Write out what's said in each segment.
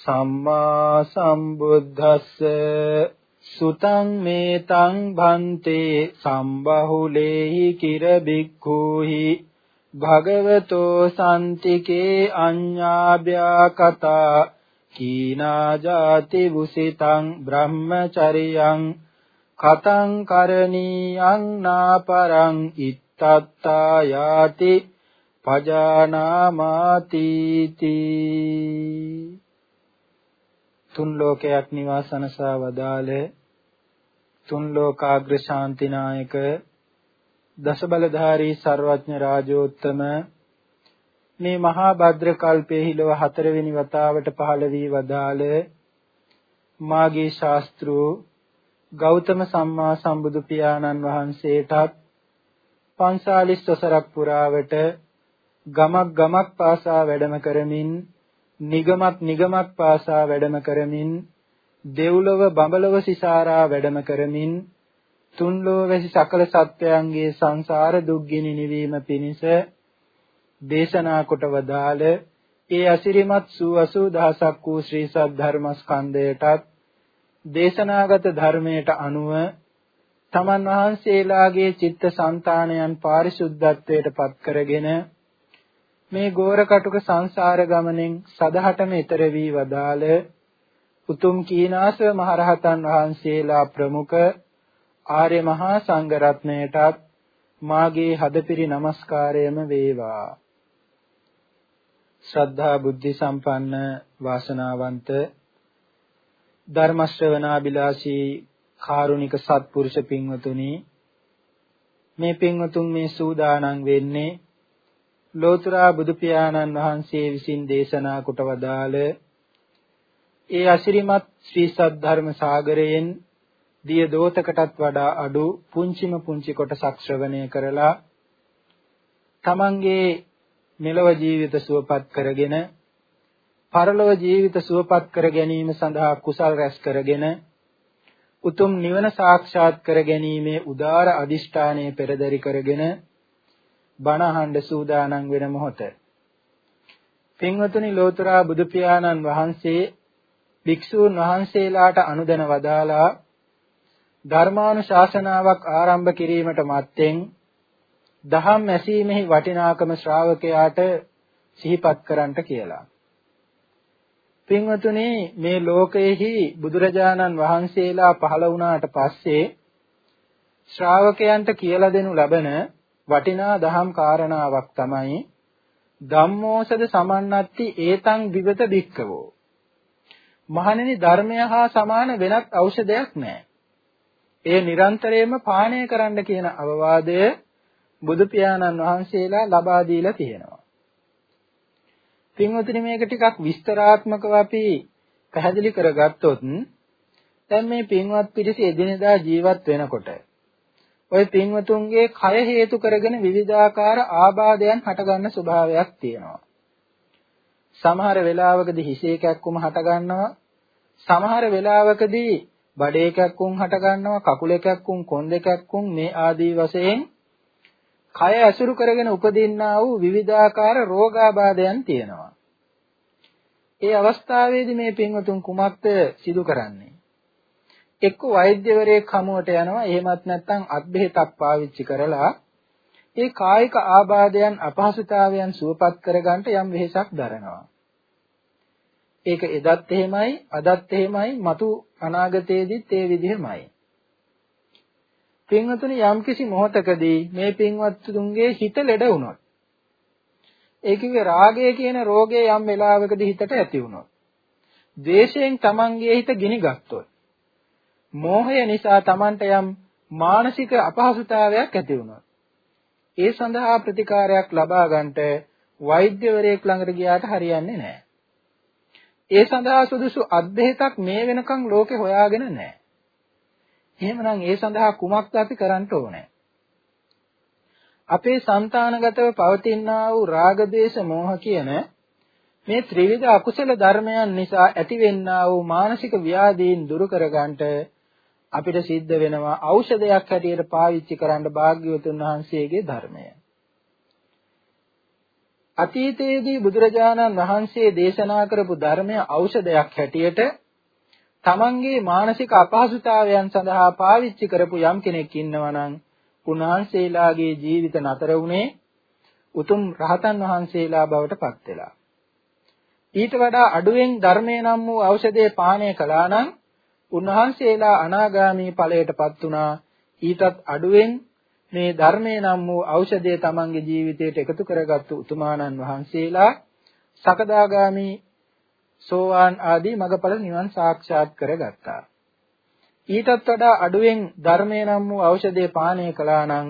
සම්මා සම්බුද්දස්ස සුතං මේතං භන්තේ සම්බහුලේහි කිර බික්ඛූහි භගවතෝ සම්තිකේ අඤ්ඤාභ්‍යා කතා කීනා ජාති වුසිතං බ්‍රහ්මචරියං කතං කරණීයං නාපරං ඉත්තත්තා යාති පජානාමාති තුන් ලෝකයක් නිවාසනසා වදාළ තුන් ලෝකාග්‍ර ශාන්තිනායක දසබලධාරී ਸਰවඥ රාජෝත්තම මේ මහා භද්‍ර කල්පයේ හිලව හතරවෙනි වතාවට පහළ වී වදාළ මාගේ ශාස්ත්‍රු ගෞතම සම්මා සම්බුදු පියාණන් වහන්සේටත් පන්සාලිස් වසරක් පුරාවට ගමක් ගමක් පාසා වැඩම කරමින් නිගමක් නිගමක් පාසා වැඩම කරමින් දෙව්ලොව බඹලොව සිසාරා වැඩම කරමින් තුන්ලොව වැසි සකල සත්වයන්ගේ සංසාර දුක්ගිනි නිවීම පිණිස දේශනා කොට වදාළ ඒ අසිරිමත් සූ 80000ක් වූ ශ්‍රී සද්ධර්මස්කන්ධයටත් දේශනාගත ධර්මයට අනුව තමන් වහන්සේලාගේ චිත්ත સંතානයන් පාරිශුද්ධත්වයට පත් කරගෙන මේ ගෝර කටුක සංසාර ගමනෙන් සදහටම ඈතර වී වදාළ උතුම් කීනාසව මහරහතන් වහන්සේලා ප්‍රමුඛ ආර්ය මහා සංඝ රත්නයටත් මාගේ හදපිරි নমස්කාරයම වේවා. ශ්‍රද්ධා බුද්ධ සම්පන්න වාසනාවන්ත ධර්ම ශ්‍රවණාබිලාසී කාරුණික සත්පුරුෂ පින්වතුනි මේ පින්වතුන් මේ සූදානම් වෙන්නේ ලෝතර බුදු පියාණන් වහන්සේ විසින් දේශනා කොට වදාළ ඒ අසිරිමත් ශ්‍රී සද්ධර්ම සාගරයෙන් දිය දෝතකටත් වඩා අඩු පුංචිම පුංචි කොටසක් ශ්‍රවණය කරලා තමන්ගේ මෙලව ජීවිත සුවපත් කරගෙන පරලොව ජීවිත සුවපත් කර ගැනීම සඳහා කුසල් රැස් කරගෙන උතුම් නිවන සාක්ෂාත් කර ගැනීමේ උදාර අදිෂ්ඨානය පෙරදරි කරගෙන බණ අහන්න සූදානම් වෙන මොහොත පින්වතුනි ලෝතර බුදු පියාණන් වහන්සේ භික්ෂූන් වහන්සේලාට අනුදැන වදාලා ධර්මානුශාසනාවක් ආරම්භ කිරීමට මත්තෙන් දහම් ඇසීමෙහි වටිනාකම ශ්‍රාවකයාට සිහිපත් කරන්නට කියලා. පින්වතුනි මේ ලෝකයේහි බුදුරජාණන් වහන්සේලා පහළ වුණාට පස්සේ ශ්‍රාවකයන්ට කියලා දෙනු ලබන වටිනා දහම් කාරණාවක් තමයි ධම්මෝසද සමන්නත්ති ඒතං විවත භික්කවෝ. මහණෙනි ධර්මය හා සමාන වෙනත් ඖෂධයක් නැහැ. ඒ නිරන්තරයෙන්ම පානය කරන්න කියන අවවාදය බුදු පියාණන් වහන්සේලා ලබා දීලා තියෙනවා. පින්වතුනි මේක ටිකක් විස්තරාත්මකව අපි පැහැදිලි කරගත්තොත් දැන් මේ පින්වත් පිරිස එදිනෙදා ජීවත් වෙනකොට ওই පින්වතුන්ගේ කය හේතු කරගෙන විවිධාකාර ආබාධයන් හටගන්න ස්වභාවයක් තියෙනවා. සමහර වෙලාවකදී හිසේ කැක්කුම හටගන්නවා. සමහර වෙලාවකදී බඩේ කැක්කුම් හටගන්නවා, කකුලේ කැක්කුම්, කොන්දේ කැක්කුම් මේ ආදී වශයෙන් කය ඇසුරු කරගෙන උපදින්නා වූ විවිධාකාර රෝගාබාධයන් තියෙනවා. ඒ අවස්ථාවේදී මේ පින්වතුන් කුමක්ද සිදු කරන්නේ? එක්ක වෛද්‍යවරයෙක් හමුවට යනවා එහෙමත් නැත්නම් අත්බෙහෙතක් පාවිච්චි කරලා ඒ කායික ආබාධයන් අපහසුතාවයන් සුවපත් කරගන්නට යම් වෙහෙසක් දරනවා. ඒක එදත් එහෙමයි, අදත් එහෙමයි, మతు අනාගතයේදීත් ඒ විදිහමයි. පින්වතුනි යම්කිසි මොහතකදී මේ පින්වත්තුන්ගේ හිත ලෙඩ වුණොත් ඒ කිව්වේ රාගය කියන රෝගය යම් වෙලාවකදී හිතට ඇති වුණොත් ද්වේෂයෙන් තමන්ගේ හිත ගිනිගත්තොත් මෝහය නිසා Tamanට යම් මානසික අපහසුතාවයක් ඇති වුණා. ඒ සඳහා ප්‍රතිකාරයක් ලබා ගන්නට වෛද්‍යවරයෙක් ළඟට ගියාට හරියන්නේ නැහැ. ඒ සඳහා සුදුසු අද්භේතක් මේ වෙනකන් ලෝකේ හොයාගෙන නැහැ. එහෙමනම් ඒ සඳහා කුමක්ද අපි කරන්න ඕනේ? අපේ సంతానගතව පවතිනා වූ රාග දේශ මොහ කියන මේ ත්‍රිවිධ අකුසල ධර්මයන් නිසා ඇතිවෙන්නා වූ මානසික ව්‍යාධීන් දුරු කරගන්නට අපිට සිද්ධ වෙනවා ඖෂධයක් හැටියට පාවිච්චි කරන්න භාග්‍යවතුන් වහන්සේගේ ධර්මය. අතීතයේදී බුදුරජාණන් වහන්සේ දේශනා කරපු ධර්මය ඖෂධයක් හැටියට තමන්ගේ මානසික අපහසුතාවයන් සඳහා පාවිච්චි කරපු යම් කෙනෙක් ඉන්නවා නම් උන්වහන්සේලාගේ ජීවිත නතර වුණේ උතුම් රහතන් වහන්සේලා බවට පත් වෙලා. ඊට වඩා අඩුවෙන් ධර්මයේ නම් වූ ඖෂධය පානය කළා නම් උන්වහන්සේලා අනාගාමී ඵලයටපත් වුණා. ඊටත් අඩුවෙන් මේ ධර්මයේ නම් වූ ඖෂධය තමන්ගේ ජීවිතයට එකතු කරගත්තු උතුමාණන් වහන්සේලා සකදාගාමි සෝවාන් ආදී මගඵල නිවන් සාක්ෂාත් කරගත්තා. ඊටත් වඩා අඩුවෙන් ධර්මයේ නම් වූ ඖෂධය පානය කළා නම්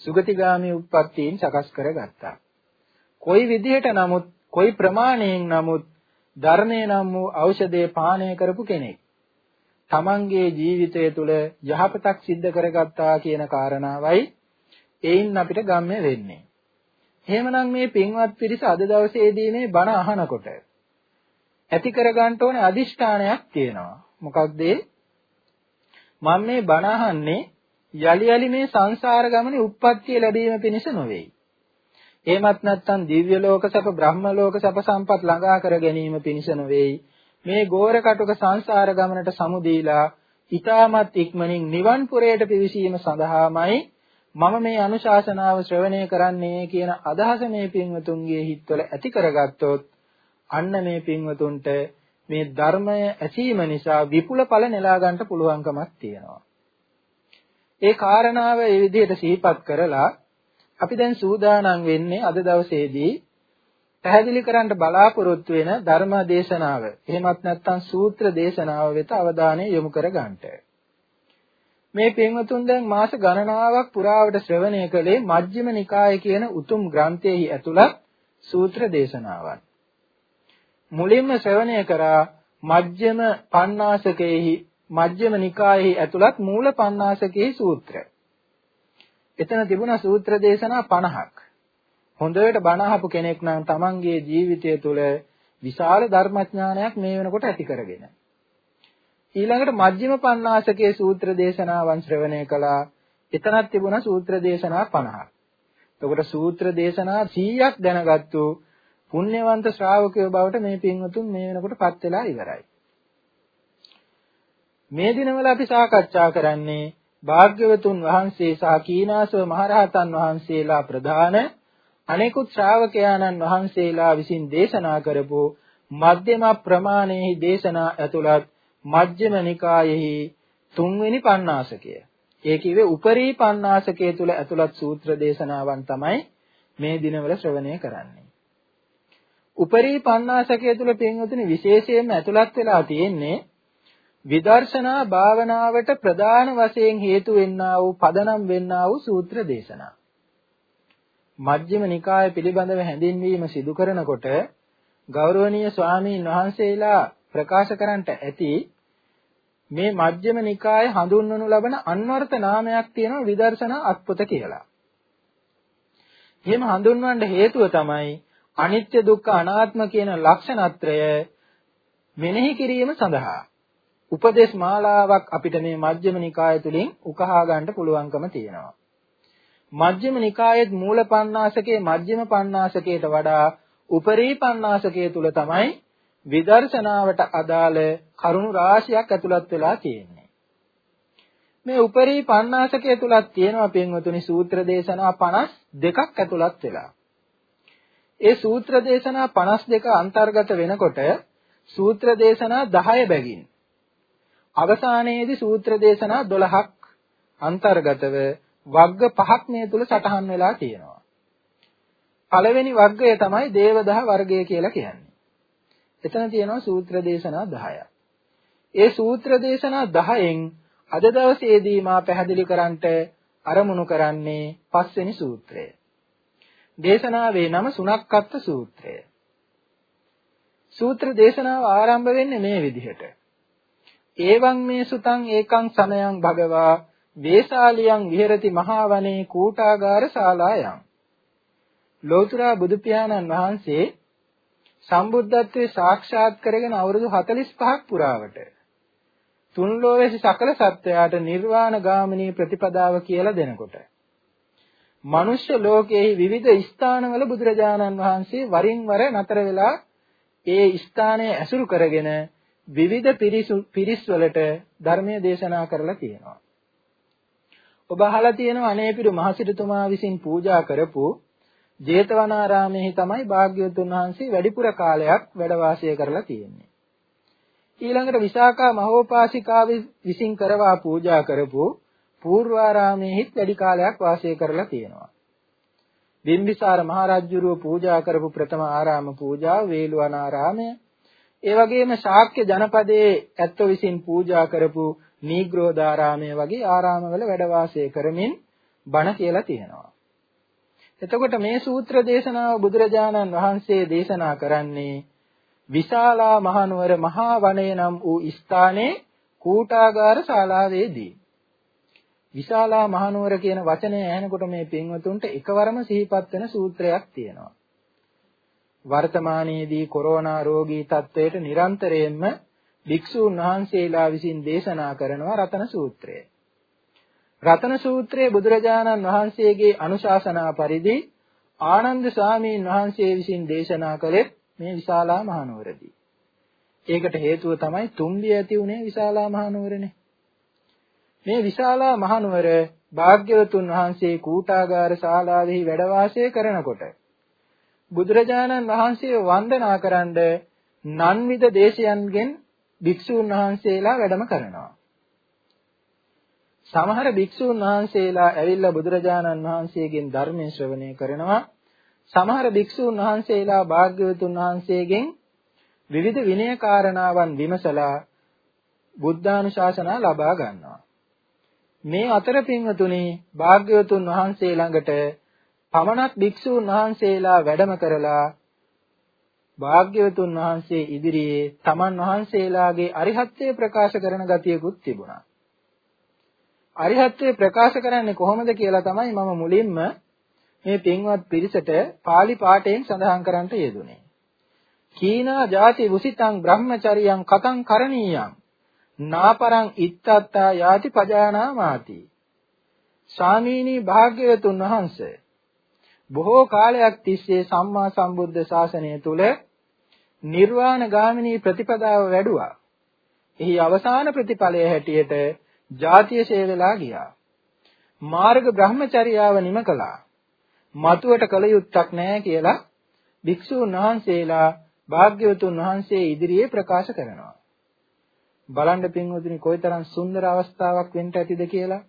සුගතිගාමී උප්පත්තීන් සකස් කරගත්තා. කොයි විදිහට නමුත් කොයි ප්‍රමාණයෙන් නමුත් ධර්මයේ නම් වූ ඖෂධය පානය කරපු කෙනෙක් තමන්ගේ ජීවිතය තුළ යහපතක් සිද්ධ කරගත්තා කියන කාරණාවයි එයින් අපිට ගම්‍ය වෙන්නේ. එහෙමනම් මේ පින්වත් පිරිස අද දවසේදී මේ බණ අහනකොට ඇති කරගන්න ඕනේ අදිෂ්ඨානයක් තියෙනවා. මොකක්ද මම මේ බණ අහන්නේ යලි යලි මේ සංසාර ගමනේ උප්පත්තිය ලැබීම පිණිස නොවේයි. එහෙමත් නැත්නම් දිව්‍ය ලෝක සැප බ්‍රහ්ම ලෝක සැප සම්පත් ළඟා කර ගැනීම පිණිස නොවේයි. මේ ගෝර කටුක සංසාර ගමනට සමුදීලා ඊටමත් ඉක්මනින් නිවන් පුරයට පිවිසීම සඳහාමයි මම මේ අනුශාසනාව ශ්‍රවණය කරන්නේ කියන අදහස මේ පින්වතුන්ගේ හිත්වල ඇති කරගත්තොත් අන්න මේ පින්වතුන්ට මේ ධර්මය ඇසීම නිසා විපුල ඵල නෙලා ගන්නට පුළුවන්කමක් තියෙනවා. ඒ කාරණාව ඒ විදිහට සිහිපත් කරලා අපි දැන් සූදානම් වෙන්නේ අද දවසේදී පැහැදිලි කරන්න බලාපොරොත්තු වෙන ධර්ම දේශනාව. එහෙමත් නැත්නම් සූත්‍ර දේශනාව වෙත අවධානය යොමු කර ගන්නට. මේ පින්වතුන් දැන් මාස ගණනාවක් පුරාවට ශ්‍රවණය කළේ මජ්ක්‍ධිම නිකාය කියන උතුම් ග්‍රන්ථයෙහි ඇතුළත් සූත්‍ර දේශනාවන්. මුලින්ම ශ්‍රවණය කරා මජ්ක්‍ධිම පණ්ණාසකයේහි මජ්ක්‍ධිම නිකායෙහි ඇතුළත් මූල පණ්ණාසකයේ සූත්‍ර. එතන තිබුණා සූත්‍ර දේශනා 50ක්. හොඳට බණ අහපු කෙනෙක් නම් තමන්ගේ ජීවිතය තුළ විශාල ධර්මඥානයක් මේ වෙනකොට ඇති කරගෙන ඊළඟට මජ්ක්‍ධිම පඤ්ඤාසකේ සූත්‍ර දේශනාවන් ශ්‍රවණය කළා. එතනක් තිබුණා සූත්‍ර දේශනා 50ක්. එතකොට සූත්‍ර දේශනා 100ක් දැනගත්තු පුණ්‍යවන්ත ශ්‍රාවකයෝ බවට මේ පින්වතුන් මේ වෙනකොට පත් වෙලා ඉවරයි. මේ දිනවල අපි සාකච්ඡා කරන්නේ භාග්‍යවතුන් වහන්සේ සහ කීනාසව මහරහතන් වහන්සේලා ප්‍රධාන අනෙකුත් ශ්‍රාවකයාණන් වහන්සේලා විසින් දේශනා කරපු මධ්‍යම ප්‍රමාණයෙහි දේශනා ඇතුළත් මජ්ක්‍ධිම නිකායෙහි තුන්වෙනි පණ්ණාසකය. ඒ කිව්වේ උපරි පණ්ණාසකය තුල ඇතුළත් සූත්‍ර දේශනාවන් තමයි මේ දිනවල ශ්‍රවණය කරන්නේ. උපරි පණ්ණාසකය තුල පින්වතුනි විශේෂයෙන්ම ඇතුළත් වෙලා තියෙන්නේ විදර්ශනා භාවනාවට ප්‍රධාන වශයෙන් හේතු වෙන්නා වූ පදනම් වෙන්නා වූ සූත්‍ර දේශනා. මජ්ක්‍ධිම නිකාය පිළිබඳව හැඳින්වීම සිදු කරනකොට ගෞරවනීය ස්වාමීන් වහන්සේලා ප්‍රකාශ කරන්නට ඇති මේ මජ්ක්‍ධිම නිකායේ හඳුන්වනු ලබන අන්වර්ථ නාමයක් තියෙනවා විදර්ශනා අත්පොත කියලා. එහෙම හඳුන්වන්න හේතුව තමයි අනිත්‍ය දුක්ඛ අනාත්ම කියන ලක්ෂණත්‍රය මෙනෙහි කිරීම සඳහා උපදේශ මාලාවක් අපිට මේ මජ්ක්‍ධිම නිකාය තුලින් උකහා ගන්න පුළුවන්කම තියෙනවා. මජ්ක්‍ධිම නිකායේ මූල පණ්ණාසකේ මජ්ක්‍ධිම පණ්ණාසකයට වඩා උපරී පණ්ණාසකයේ තුල තමයි විදර්ශනාවට අදාළ කරුණු රාශියක් ඇතුළත් වෙලා තියෙන්නේ. මේ උපරි පණ්ණාසකයේ තුලක් තියෙනවා පින්වතුනි සූත්‍ර දේශනා 52ක් ඇතුළත් වෙලා. ඒ සූත්‍ර දේශනා 52 අන්තර්ගත වෙනකොට සූත්‍ර දේශනා 10 බැගින් අවසානයේදී සූත්‍ර දේශනා 12ක් අන්තර්ගතව වග්ග පහක් මේ තුල සටහන් වෙලා තියෙනවා. පළවෙනි වග්ගය තමයි දේවදහ වර්ගය කියලා කියන්නේ. එතන තියෙනවා සූත්‍ර දේශනා 10ක්. ඒ සූත්‍ර දේශනා 10න් අද දවසේදී මා පැහැදිලි කරන්නට අරමුණු කරන්නේ පස්වෙනි සූත්‍රය. දේශනාවේ නම සුණක්කත්ත සූත්‍රය. සූත්‍ර දේශනාව ආරම්භ වෙන්නේ මේ විදිහට. ඒවං මේ සුතං ඒකං සමයං භගවා වේසාලියං විහෙරති මහා වනේ කූටාගාර ශාලායන්. ලෝතුරා බුදු පියාණන් වහන්සේ සම්බුද්ධත්වයේ සාක්ෂාත් කරගෙන අවුරුදු 45ක් පුරාවට තුන් ලෝකයේ සකල සත්වයාට නිර්වාණ ගාමිනී ප්‍රතිපදාව කියලා දෙනකොට මනුෂ්‍ය ලෝකයේ විවිධ ස්ථානවල බුදුරජාණන් වහන්සේ වරින් වර නතර වෙලා ඒ ස්ථානය ඇසුරු කරගෙන විවිධ පිරිස් වලට ධර්මයේ දේශනා කරලා තියෙනවා. ඔබ අහලා තියෙනවා අනේපිරු මහසිටුතුමා විසින් පූජා කරපු ජේතවනාරාමයේ තමයි භාග්‍යවතුන් වහන්සේ වැඩිපුර කාලයක් වැඩ වාසය කරලා තියෙන්නේ. ඊළඟට විසාකා මහෝපාසිකාව විසින් කරවා පූජා කරපු පූර්වාරාමයේත් වැඩි කාලයක් වාසය කරලා තියෙනවා. බිම්බිසාර මහරජුරුව පූජා කරපු ප්‍රථම ආරාම පූජාව වේළුවනාරාමය. ඒ වගේම ශාක්‍ය ජනපදයේ ඇත්තෝ විසින් පූජා කරපු නීග්‍රෝධාරාමය වගේ ආරාමවල වැඩ වාසය කරමින් බණ කියලා තියෙනවා. එතකොට මේ සූත්‍ර දේශනාව බුදුරජාණන් වහන්සේ දේශනා කරන්නේ විශාලා මහනුවර මහා වනයේ නම් වූ ස්ථානයේ කූටාගාර ශාලාවේදී විශාලා මහනුවර කියන වචනය ඇහෙනකොට මේ පින්වතුන්ට එකවරම සිහිපත් වෙන සූත්‍රයක් තියෙනවා. වර්තමානයේදී කොරෝනා රෝගී තත්ත්වයට නිරන්තරයෙන්ම භික්ෂූන් වහන්සේලා විසින් දේශනා කරනවා රතන සූත්‍රය. රතන සූත්‍රයේ බුදුරජාණන් වහන්සේගේ අනුශාසනා පරිදි ආනන්ද ස්වාමීන් වහන්සේ විසින් දේශනා කළේ මේ විශාලා මහනුවරදී. ඒකට හේතුව තමයි තුම්බිය ඇති උනේ විශාලා මහනුවරනේ. මේ විශාලා මහනුවර භාග්‍යවතුන් වහන්සේ කූටාගාර ශාලාවෙහි වැඩ වාසය කරනකොට බුදුරජාණන් වහන්සේව වන්දනා කරන්න නන්විද දේශයන්ගෙන් භික්ෂූන් වහන්සේලා වැඩම කරනවා. සමහර භික්ෂූන් වහන්සේලා ඇවිල්ලා බුදුරජාණන් වහන්සේගෙන් ධර්මයේ ශ්‍රවණය කරනවා. සමහර භික්ෂූන් වහන්සේලා භාග්‍යවතුන් වහන්සේගෙන් විවිධ විනය කාරණාවන් විමසලා බුද්ධානුශාසනා ලබා ගන්නවා. මේ අතර පින්වතුනි භාග්‍යවතුන් වහන්සේ ළඟට පමණක් භික්ෂූන් වහන්සේලා වැඩම කරලා භාග්‍යවතුන් වහන්සේ ඉදිරියේ තමන් වහන්සේලාගේ අරිහත්ත්වය ප්‍රකාශ කරන ගතියකුත් තිබුණා. අරිහත්ත්වය ප්‍රකාශ කරන්නේ කොහොමද කියලා තමයි මම මුලින්ම මේ පින්වත් පිරිසට pāli පාඨයෙන් සඳහන් කරන්නට යෙදුනේ. කීනා ಜಾති වුසිතං බ්‍රහ්මචරියං කතං කරණීයං නාපරං ඉත්තත්තා යාති පජානාමාති. ස්වාමීනි භාග්‍යවතුන් වහන්සේ බොහෝ කාලයක් තිස්සේ සම්මා සම්බුද්ධ ශාසනය තුල නිර්වාණ ගාමිනී ප්‍රතිපදාව වැඩුවා. එහි අවසාන ප්‍රතිඵලය හැටියට ජාතිය ශේවලා ගියා. මාර්ග බ්‍රහ්මචර්යාව නිම කළා. මතුවට කල යුත්තක් නැහැ කියලා භික්ෂූන් වහන්සේලා භාග්‍යවතුන් වහන්සේ ඉදිරියේ ප්‍රකාශ කරනවා. බලන්න පින්වතුනි කොයිතරම් සුන්දර අවස්ථාවක් වෙන්න ඇතිද කියලා.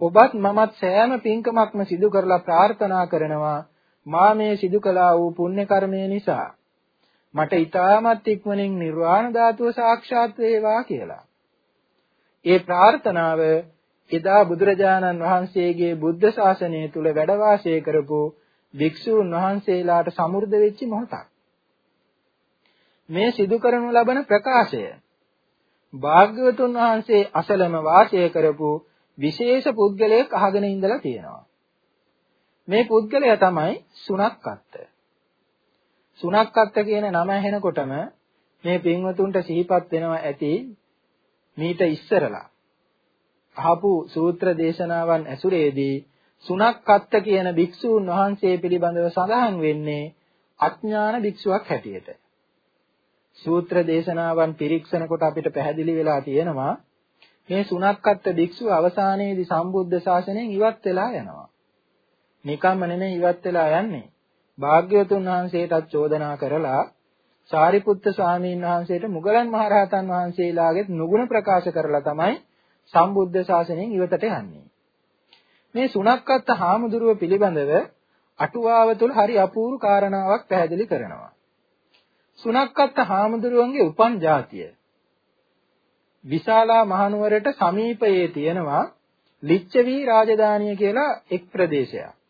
ඔබත් මමත් සෑම පින්කමක්ම සිදු කරලා ප්‍රාර්ථනා කරනවා මා මේ සිදු කළා වූ පුණ්‍ය කර්මය නිසා මට ඊටමත් ඉක්මනින් නිර්වාණ ධාතුව සාක්ෂාත් වේවා කියලා. ඒ ප්‍රාර්ථනාව එදා බුදුරජාණන් වහන්සේගේ බුද්ධ ශාසනය තුල වැඩ වාසය කරපු භික්ෂූන් වහන්සේලාට සමෘද්ධ වෙච්ච මොහොතක්. මේ සිදු කරනු ලබන ප්‍රකාශය භාග්‍යවතුන් වහන්සේ අසලම වාසය කරපු විශේෂ පුද්ගලයෙක් අහගෙන ඉඳලා තියෙනවා. මේ පුද්ගලයා තමයි සුණක්කත්ත. සුණක්කත්ත කියන නම ඇහෙනකොටම මේ පින්වතුන්ට සිහිපත් වෙනවා ඇති මීට ඉස්සරලා අහපු සූත්‍ර දේශනාවන් ඇසුරේදී සුණක්කත්ත කියන භික්ෂූන් වහන්සේ පිළිබඳව සඳහන් වෙන්නේ අඥාන භික්ෂුවක් හැටියට. සූත්‍ර දේශනාවන් පිරික්සන කොට අපිට පැහැදිලි වෙලා තියෙනවා මේ සුණක්කත්ත භික්ෂුව අවසානයේදී සම්බුද්ධ ශාසනයෙන් ඉවත් වෙලා යනවා. නිකම්ම නෙමෙයි ඉවත් වෙලා යන්නේ. භාග්‍යවතුන් වහන්සේටත් චෝදනා කරලා සාරිපුත්ත ස්වාමීන් වහන්සේට මුගලන් මහරහතන් වහන්සේලාගෙත් නුගුණ ප්‍රකාශ කරලා තමයි සම්බුද්ධ ශාසනයෙන් ඉවතට යන්නේ. මේ සුණක්කත් හාමුදුරුව පිළිබඳව අටුවාව තුළ හරි අපූර්ව කාරණාවක් පැහැදිලි කරනවා. සුණක්කත් හාමුදුරුවන්ගේ උපන් ජාතිය විශාලා මහනුවරට සමීපයේ තියෙනවා ලිච්ඡවි රාජධානිය කියලා එක් ප්‍රදේශයක්.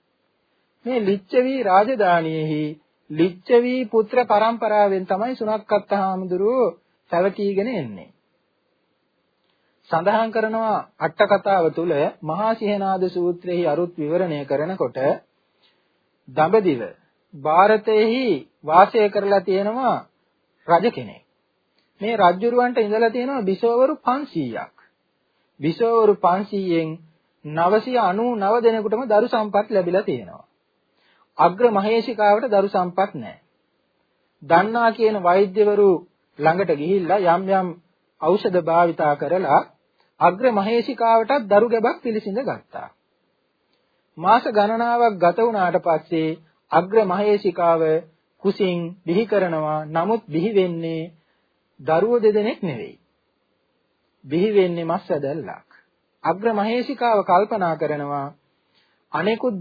මේ ලිච්ඡවි රාජධානියෙහි ලිච්ඡවි පුත්‍ර පරම්පරාවෙන් තමයි සුණක්කත් හාමුදුරුව පැවතීගෙන එන්නේ. සඳහන් කරනවා අට කතාව තුල මහා සිහනාද සූත්‍රයේ අරුත් විවරණය කරනකොට දඹදිව ಭಾರತයේහි වාසය කරලා තියෙනවා රජ කෙනෙක්. මේ රජුරවන්ට ඉඳලා තියෙනවා බිසවවරු 500ක්. බිසවවරු 500න් 999 දෙනෙකුටම දරු සම්පත් ලැබිලා තියෙනවා. අග්‍ර මහේශිකාවට දරු සම්පත් නැහැ. දන්නා කියන වෛද්‍යවරු ළඟට ගිහිල්ලා යම් යම් ඖෂධ භාවිතා කරලා අග්‍ර මහේශිකාවටත් දරු ගැබක් පිළිසිඳ ගත්තා. මාස ගණනාවක් ගත වුණාට පස්සේ අග්‍ර මහේශිකාව කුසින් බිහි කරනවා. නමුත් බිහි වෙන්නේ දරුවෝ දෙදෙනෙක් නෙවෙයි. බිහි වෙන්නේ මස් ඇදල්ලක්. අග්‍ර මහේශිකාව කල්පනා කරනවා අනෙකුත්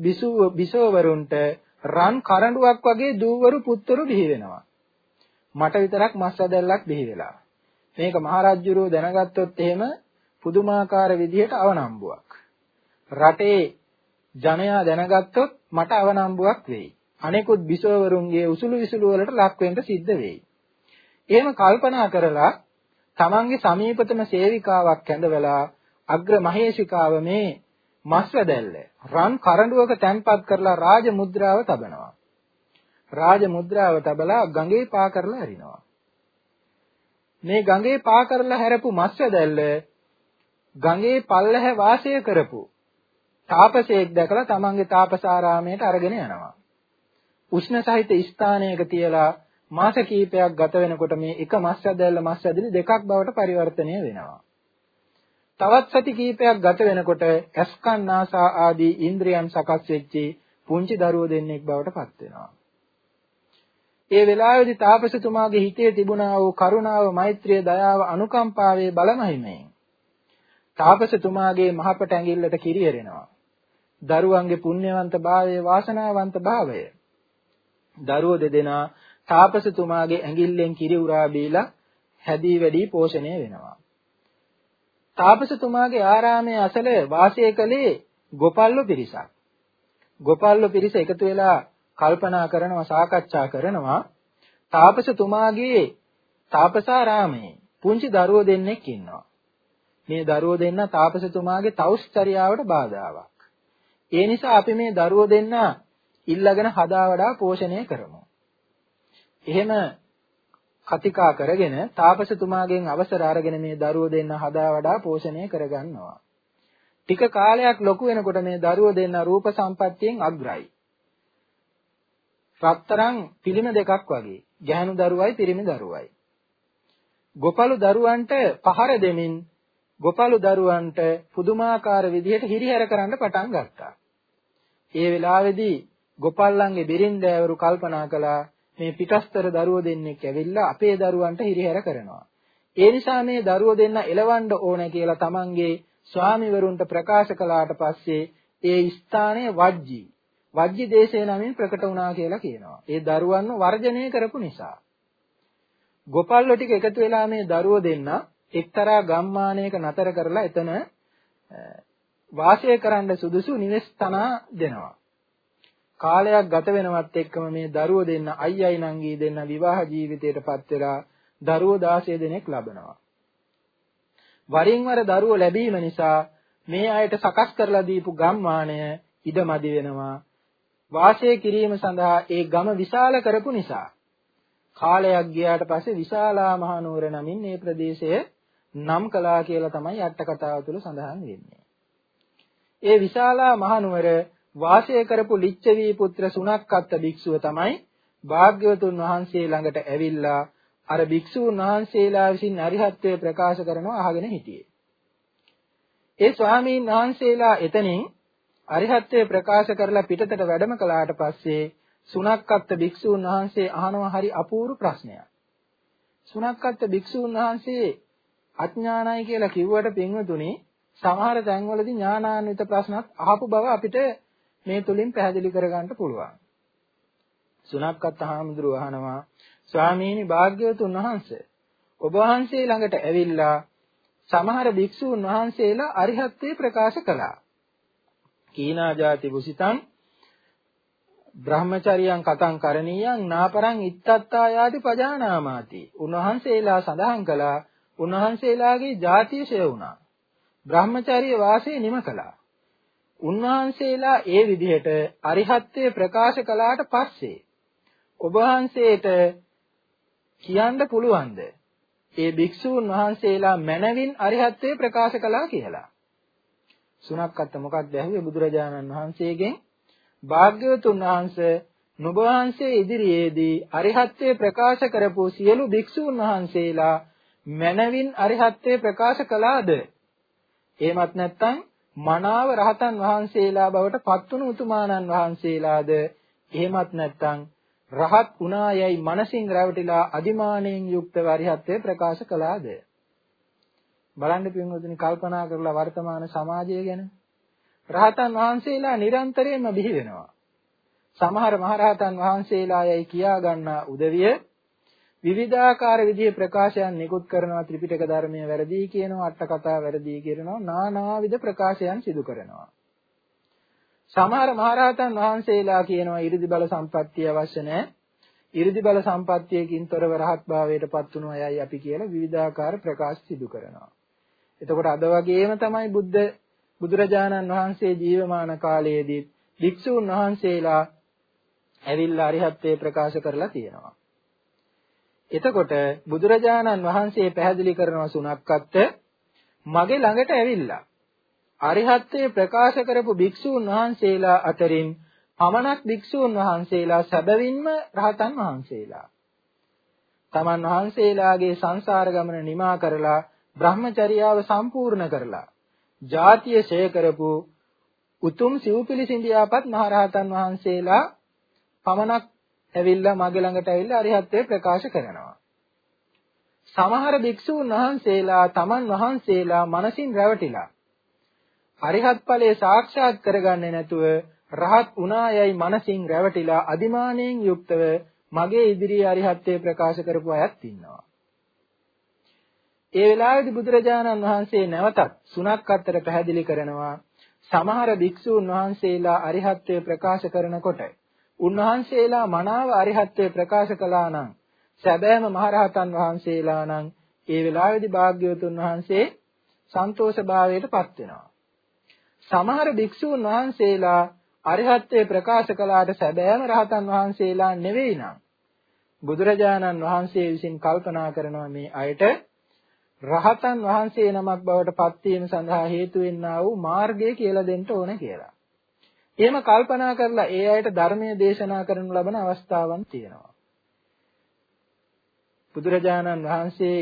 බිසෝවරුන්ට රන් කරඬුවක් වගේ දූවරු පුත්වරු බිහි වෙනවා. මට විතරක් මස් ඇදල්ලක් බිහි වෙලා. මේක මහරජුරෝ දැනගත්තොත් එහෙම පුදුමාකාර විදිහට අවනම්බුවක්. රටේ ජනයා දැනගත්තොත් මට අවනම්බුවක් වෙයි. අනෙකුත් බිසෝවරුන්ගේ උසුළු විසුළු වලට ලක් වෙන්න සිද්ධ වෙයි. එහෙම කල්පනා කරලා තමන්ගේ සමීපතම සේවිකාවක් ඇඳවලා අග්‍ර මහේශිකාව මේ මස්වැදැල්ල රන් කරඬුවක තැන්පත් කරලා රාජ මුද්‍රාව තබනවා. රාජ මුද්‍රාව තබලා ගඟේ පා කරලා හරිනවා. මේ ගඟේ පා කරලා හැරපු මස්වැදැල්ල ගඟේ පල්ලහ වාසය කරපු තාපසයෙක් දැකලා තමන්ගේ තාපසාරාමයට අරගෙන යනවා. උෂ්ණ සහිත ස්ථානයක තියලා මාස කිහිපයක් ගත වෙනකොට මේ එක මස් ඇදැල්ල මස් ඇදලි දෙකක් බවට පරිවර්තනය වෙනවා. තවත් සති කිහිපයක් ගත වෙනකොට ඇස්කන් නාසා ආදී ඉන්ද්‍රියන් සකස් වෙච්චි පුංචි දරුවෝ දෙන්නෙක් බවට පත් වෙනවා. ඒ වෙලාවේදී තාපසතුමාගේ හිතේ තිබුණා වූ කරුණාව, මෛත්‍රිය, දයාව, අනුකම්පාවේ බලමහිමෙන් තාපසතුමාගේ මහපට ඇඟිල්ලට කිරියරෙනවා. දරුවන්ගේ පුණ්‍යවන්ත භාවය, වාසනාවන්ත භාවය. දරුවෝ දෙදෙනා තාපසතුමාගේ ඇඟිල්ලෙන් කිරි උරා බීලා හැදී වැඩි පෝෂණය වෙනවා. තාපසතුමාගේ ආරාමයේ අසල වාසය කළේ ගෝපල්ලෝ පිරිසක්. ගෝපල්ලෝ පිරිස එකතු වෙලා කල්පනා කරනවා සාකච්ඡා කරනවා තාපසතුමාගේ තාපසාරාමයේ පුංචි දරුවෝ දෙන්නෙක් ඉන්නවා. මේ දරුවෝ දෙන්න තාපසතුමාගේ තවුස්චරියාවට බාධාවක්. ඒ නිසා අපි මේ දරුවෝ දෙන්න ඉල්ලගෙන හදා වඩා පෝෂණය කරමු. එහෙම කතිකා කරගෙන තාපසතුමාගෙන් අවසර අරගෙන මේ දරුවෝ දෙන්න හදා වඩා පෝෂණය කරගන්නවා. ටික කාලයක් ලොකු වෙනකොට මේ දරුවෝ දෙන්න රූප සම්පත්තියෙන් අග්‍රයි. රත්තරන් පිළිම දෙකක් වගේ. ගැහණු දරුවයි පිරිමි දරුවයි. ගොපලු දරුවන්ට පහර දෙමින් ගොපලු දරුවන්ට පුදුමාකාර විදිහට හිරිහැර කරන්න පටන් ගත්තා. ඒ වෙලාවේදී ගොපල්ලන්ගේ බිරින්දෑවරු කල්පනා කළා මේ පිටස්තර දරුවෝ දෙන්නෙක් ඇවිල්ලා අපේ දරුවන්ට හිරිහැර කරනවා. ඒ නිසා මේ දරුවෝ දෙන්න එලවන්න ඕන කියලා තමන්ගේ ස්වාමිවරුන්ට ප්‍රකාශ කළාට පස්සේ ඒ ස්ථානය වජ්ජි වජ්ජි දේශේ නමින් ප්‍රකට වුණා කියලා කියනවා. ඒ දරුවන්ව වර්ජනය කරපු නිසා. ගොපල්ලෝ ටික එකතු වෙලා මේ දරුවෝ දෙන්න එක්තරා ගම්මානයක නතර කරලා එතන වාසය කරන්න සුදුසු නිවෙස් තනා දෙනවා. කාලයක් ගත වෙනවත් එක්කම මේ දරුවෝ දෙන්න අයියයි නංගී දෙන්න විවාහ ජීවිතයටපත් වෙලා දරුවෝ 16 දෙනෙක් ලබනවා. වරින් වර දරුවෝ ලැබීම නිසා මේ අයට සකස් කරලා දීපු ගම්මානය ඉඩමදි වෙනවා. වාසය කිරීම සඳහා ඒ ගම විශාල කරපු නිසා කාලයක් ගියාට පස්සේ විශාලා මහනුවර නමින් මේ ප්‍රදේශය නම් කළා කියලා තමයි අට කතාව තුළ සඳහන් වෙන්නේ. ඒ විශාලා මහනුවර වාසය කරපු ලිච්ඡවි පුත්‍ර සුණක්කත් භික්ෂුව තමයි භාග්‍යවතුන් වහන්සේ ළඟට ඇවිල්ලා අර භික්ෂුන් වහන්සේලා විසින් අරිහත්ත්වය ප්‍රකාශ කරනවා අහගෙන හිටියේ. ඒ ස්වාමීන් වහන්සේලා එතනින් අරිහත්ත්වය ප්‍රකාශ කරලා පිටතට වැඩම කළාට පස්සේ සුණක්කත් භික්ෂුන් වහන්සේ අහනවා හරි අපූර්ව ප්‍රශ්නයක්. සුණක්කත් භික්ෂුන් වහන්සේ අඥානයි කියලා කිව්වට පින්වතුනි සමහර තැන්වලදී ඥානාන්විත ප්‍රශ්නත් අහපු බව අපිට මේ තුලින් පැහැදිලි කරගන්න පුළුවන්. සුණක්කත් හාමුදුරුව අහනවා ස්වාමීනි භාග්‍යවතුන් වහන්සේ ඔබ වහන්සේ ළඟට ඇවිල්ලා සමහර භික්ෂූන් වහන්සේලා අරිහත්ත්වේ ප්‍රකාශ කළා. කීනා ජාති බුසිතං බ්‍රහ්මචරියං කතං කරණීයං නාපරං ඉත්තත්තා යාති පජානාමාති. උන්වහන්සේලා සඳහන් කළා උන්වහන්සේලාගේ ජාතිය ෂය වුණා. බ්‍රහ්මචර්ය වාසය නිම කළා. උන්වහන්සේලා ඒ විදිහට අරිහත්ත්වය ප්‍රකාශ කළාට පස්සේ ඔබ වහන්සේට කියන්න පුළුවන්ද ඒ භික්ෂූන් වහන්සේලා මනවින් අරිහත්ත්වය ප්‍රකාශ කළා කියලා. සුණක්කත් මොකක්ද ඇහුවේ බුදුරජාණන් වහන්සේගෙන් භාග්‍යවතුන් වහන්සේ නුඹ වහන්සේ ඉදිරියේදී අරිහත්ත්වය ප්‍රකාශ කරපු සියලු භික්ෂූන් වහන්සේලා මනවින් අරිහත්ත්වය ප්‍රකාශ කළාද? එහෙමත් නැත්නම් මනාව රහතන් වහන්සේලා බවට පත්වුණු උතුමාණන් වහන්සේලාද? එහෙමත් නැත්නම් රහත් වුණායයි මනසින් රැවටිලා අදිමාණයෙන් යුක්ත වරිහත්ත්වය ප්‍රකාශ කළාද? බලන්න පින්වතුනි කල්පනා කරලා වර්තමාන සමාජය ගැන. රහතන් වහන්සේලා නිරන්තරයෙන්ම බිහි වෙනවා. සමහර මහරහතන් වහන්සේලායයි කියා ගන්නා උදවිය විවිධාකාර විදිහේ ප්‍රකාශයන් නිකුත් කරනවා ත්‍රිපිටක ධර්මය වැරදි කියනවා අට කතා වැරදි කියනවා නානාවිද ප්‍රකාශයන් සිදු කරනවා. සමහර මහරහතන් වහන්සේලා කියනවා 이르දි බල සම්පත්තිය අවශ්‍ය නැහැ. 이르දි බල සම්පත්තියකින් තොරව රහත් භාවයට පත් වුණු අයයි අපි කියලා විවිධාකාර ප්‍රකාශ සිදු කරනවා. එතකොට අද වගේම තමයි බුද්ධ බුදුරජාණන් වහන්සේ ජීවමාන කාලයේදී භික්ෂූන් වහන්සේලා ඇවිල්ලා අරිහත්ත්වේ ප්‍රකාශ කරලා තියෙනවා. එතකොට බුදුරජාණන් වහන්සේ පැහැදිලි කරනවා සුණක්කත් මගේ ළඟට ඇවිල්ලා අරිහත්ත්වයේ ප්‍රකාශ කරපු භික්ෂූන් වහන්සේලා අතරින් පමණක් භික්ෂූන් වහන්සේලා සැබවින්ම රහතන් වහන්සේලා. තමන් වහන්සේලාගේ සංසාර ගමන නිමා කරලා බ්‍රහ්මචර්යාව සම්පූර්ණ කරලා ජාතිය ෂය කරපු උතුම් සිව්පිලිසින්දියාපත් මහරහතන් වහන්සේලා පමණක් ඇවිල්ලා මගේ ළඟට ඇවිල්ලා අරිහත්ත්වයේ ප්‍රකාශ කරනවා. සමහර භික්ෂූන් වහන්සේලා තමන් වහන්සේලා මනසින් රැවටිලා අරිහත් ඵලයේ සාක්ෂාත් කරගන්නේ නැතුව රහත් උනායයි මනසින් රැවටිලා අදිමාණයෙන් යුක්තව මගේ ඉදිරියේ අරිහත්ත්වයේ ප්‍රකාශ කරපු අයත් ඉන්නවා. ඒ වෙලාවේදී බුදුරජාණන් වහන්සේ නැවතත් සුණක් අතර පැහැදිලි කරනවා සමහර භික්ෂූන් වහන්සේලා අරිහත්ත්වයේ ප්‍රකාශ කරනකොට උන්වහන්සේලා මනාව අරිහත්ත්වයේ ප්‍රකාශ කළා නම් සැබෑම මහරහතන් වහන්සේලා නම් ඒ වෙලාවේදී භාග්‍යවතුන් වහන්සේ සන්තෝෂ භාවයට පත් වෙනවා. සමහර භික්ෂූන් වහන්සේලා අරිහත්ත්වේ ප්‍රකාශ කළාට සැබෑම රහතන් වහන්සේලා නෙවෙයි නම් බුදුරජාණන් වහන්සේ විසින් කල්පනා කරනවා මේ අයට රහතන් වහන්සේ නමක් බවට පත්වීම සඳහා හේතු වෙන්නා වූ මාර්ගය කියලා දෙන්න ඕන කියලා. එහෙම කල්පනා කරලා ඒ අයට ධර්මයේ දේශනා කරනු ලබන අවස්ථාවන් තියෙනවා. බුදුරජාණන් වහන්සේ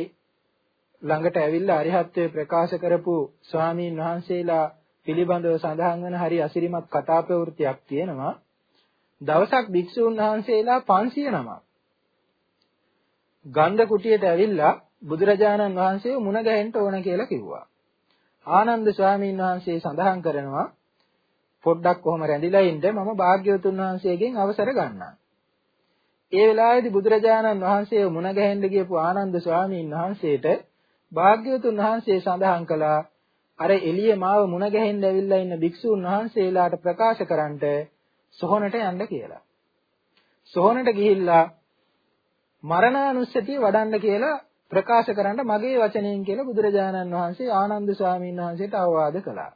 ළඟට ඇවිල්ලා අරිහත්ත්වයේ ප්‍රකාශ කරපු ස්වාමීන් වහන්සේලා පිළිබඳව සඳහන් වන හරි අසිරිමත් කතා ප්‍රවෘත්තියක් තියෙනවා. දවසක් භික්ෂූන් වහන්සේලා 500 නමක් ගන්ධ කුටියට ඇවිල්ලා බුදුරජාණන් වහන්සේව මුණ ගැහෙන්න ඕන කියලා කිව්වා. ආනන්ද ස්වාමීන් වහන්සේ සඳහන් කරනවා පොඩ්ඩක් කොහොම රැඳිලා ඉන්න මම භාග්‍යවතුන් වහන්සේගෙන් අවසර ගන්නම්. ඒ වෙලාවේදී බුදුරජාණන් වහන්සේව මුණ ගැහෙන්න ගියපු ආනන්ද ස්වාමීන් වහන්සේට භාග්‍යවතුන් වහන්සේ සඳහන් කළා අර එළිය මාව මුණ ගැහෙන්න ඇවිල්ලා ඉන්න භික්ෂූන් වහන්සේලාට ප්‍රකාශ කරන්නට සොහොනට යන්න කියලා. සොහොනට ගිහිල්ලා මරණානුස්සතිය වඩන්න කියලා ප්‍රකාශ කරන්න මගේ වචනයෙන් කියලා බුදුරජාණන් වහන්සේ ආනන්ද ස්වාමීන් වහන්සේට අවවාද කළා.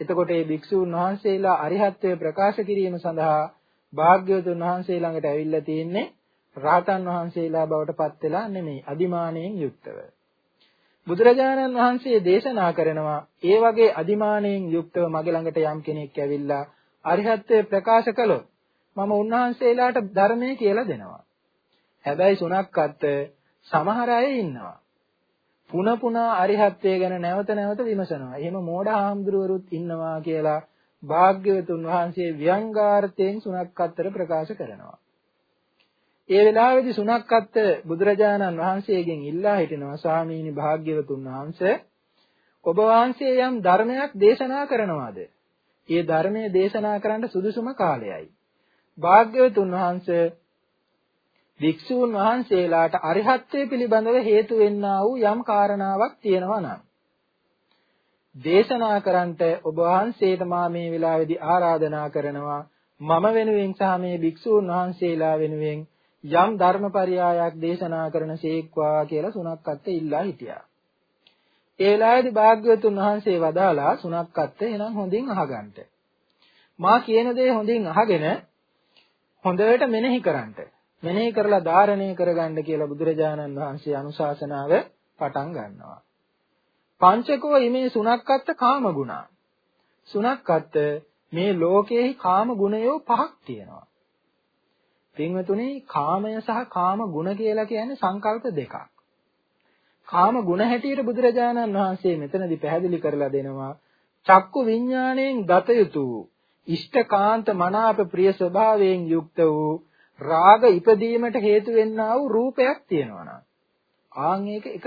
එතකොට මේ භික්ෂූන් වහන්සේලා අරිහත්ත්වය ප්‍රකාශ කිරීම සඳහා භාග්‍යවතුන් වහන්සේ ළඟට ඇවිල්ලා තියෙන්නේ රාතන් වහන්සේලා බවට පත් වෙලා නෙමෙයි අදිමාණයෙන් යුක්තව. බුදුරජාණන් වහන්සේ දේශනා කරනවා ඒ වගේ අදිමාණයෙන් යුක්තව මගේ ළඟට යම් කෙනෙක් ඇවිල්ලා අරිහත්ත්වය ප්‍රකාශ කළොත් මම උන්වහන්සේලාට ධර්මය කියලා දෙනවා. හැබැයි සුණක්කත් සමහර අය ඉන්නවා. පුන පුනා අරිහත්ත්වය ගැන නැවත නැවත විමසනවා. එහෙම මෝඩ හාමුදුරුවරුත් ඉන්නවා කියලා භාග්‍යවතුන් වහන්සේ ව්‍යංගාර්ථයෙන් සුණක්කත්තර ප්‍රකාශ කරනවා. ඒ වෙලාවේදී සුනක්කත් බුදුරජාණන් වහන්සේගෙන් ඉල්ලා හිටිනවා ස්වාමීනි භාග්‍යවතුන් වහන්සේ ඔබ වහන්සේ යම් ධර්මයක් දේශනා කරනවාද? ඒ ධර්මයේ දේශනා කරන්න සුදුසුම කාලයයි. භාග්‍යවතුන් වහන්සේ වික්ෂූන් වහන්සේලාට අරිහත්ත්වයේ පිළිබඳව හේතු වෙන්නා වූ යම් කාරණාවක් තියෙනවා නම් දේශනා කරන්නට ඔබ වහන්සේට මා මේ වෙලාවේදී ආරාධනා කරනවා මම වෙනුවෙන් සහ මේ භික්ෂූන් වහන්සේලා වෙනුවෙන් යම් ධර්මපරියායක් දේශනා කරන සීක්වා කියලා සුණක්කත් ඉල්ලා හිටියා. ඒ වෙලාවේදී භාග්‍යවතුන් වහන්සේ වදාලා සුණක්කත් එනම් හොඳින් අහගන්න. මා කියන දේ හොඳින් අහගෙන හොඳට මෙනෙහි කරන්න. මෙනෙහි කරලා ධාරණය කරගන්න කියලා බුදුරජාණන් වහන්සේ අනුශාසනාව පටන් ගන්නවා. පංචකෝ ීමේ සුණක්කත් කාම ගුණා. සුණක්කත් මේ ලෝකයේ කාම ගුණයෝ පහක් තියෙනවා. පින්වතුනි කාමය සහ කාම ගුණ කියලා කියන්නේ සංකල්ප දෙකක්. කාම ගුණ හැටියට බුදුරජාණන් වහන්සේ මෙතනදී පැහැදිලි කරලා දෙනවා චක්කු විඥාණයෙන් ගත යුතු ඉෂ්ඨකාන්ත මනාප ප්‍රිය ස්වභාවයෙන් යුක්ත වූ රාග ඉපදීමට හේතු වෙන්නා වූ රූපයක් තියෙනවා නම් ආන් ඒක එක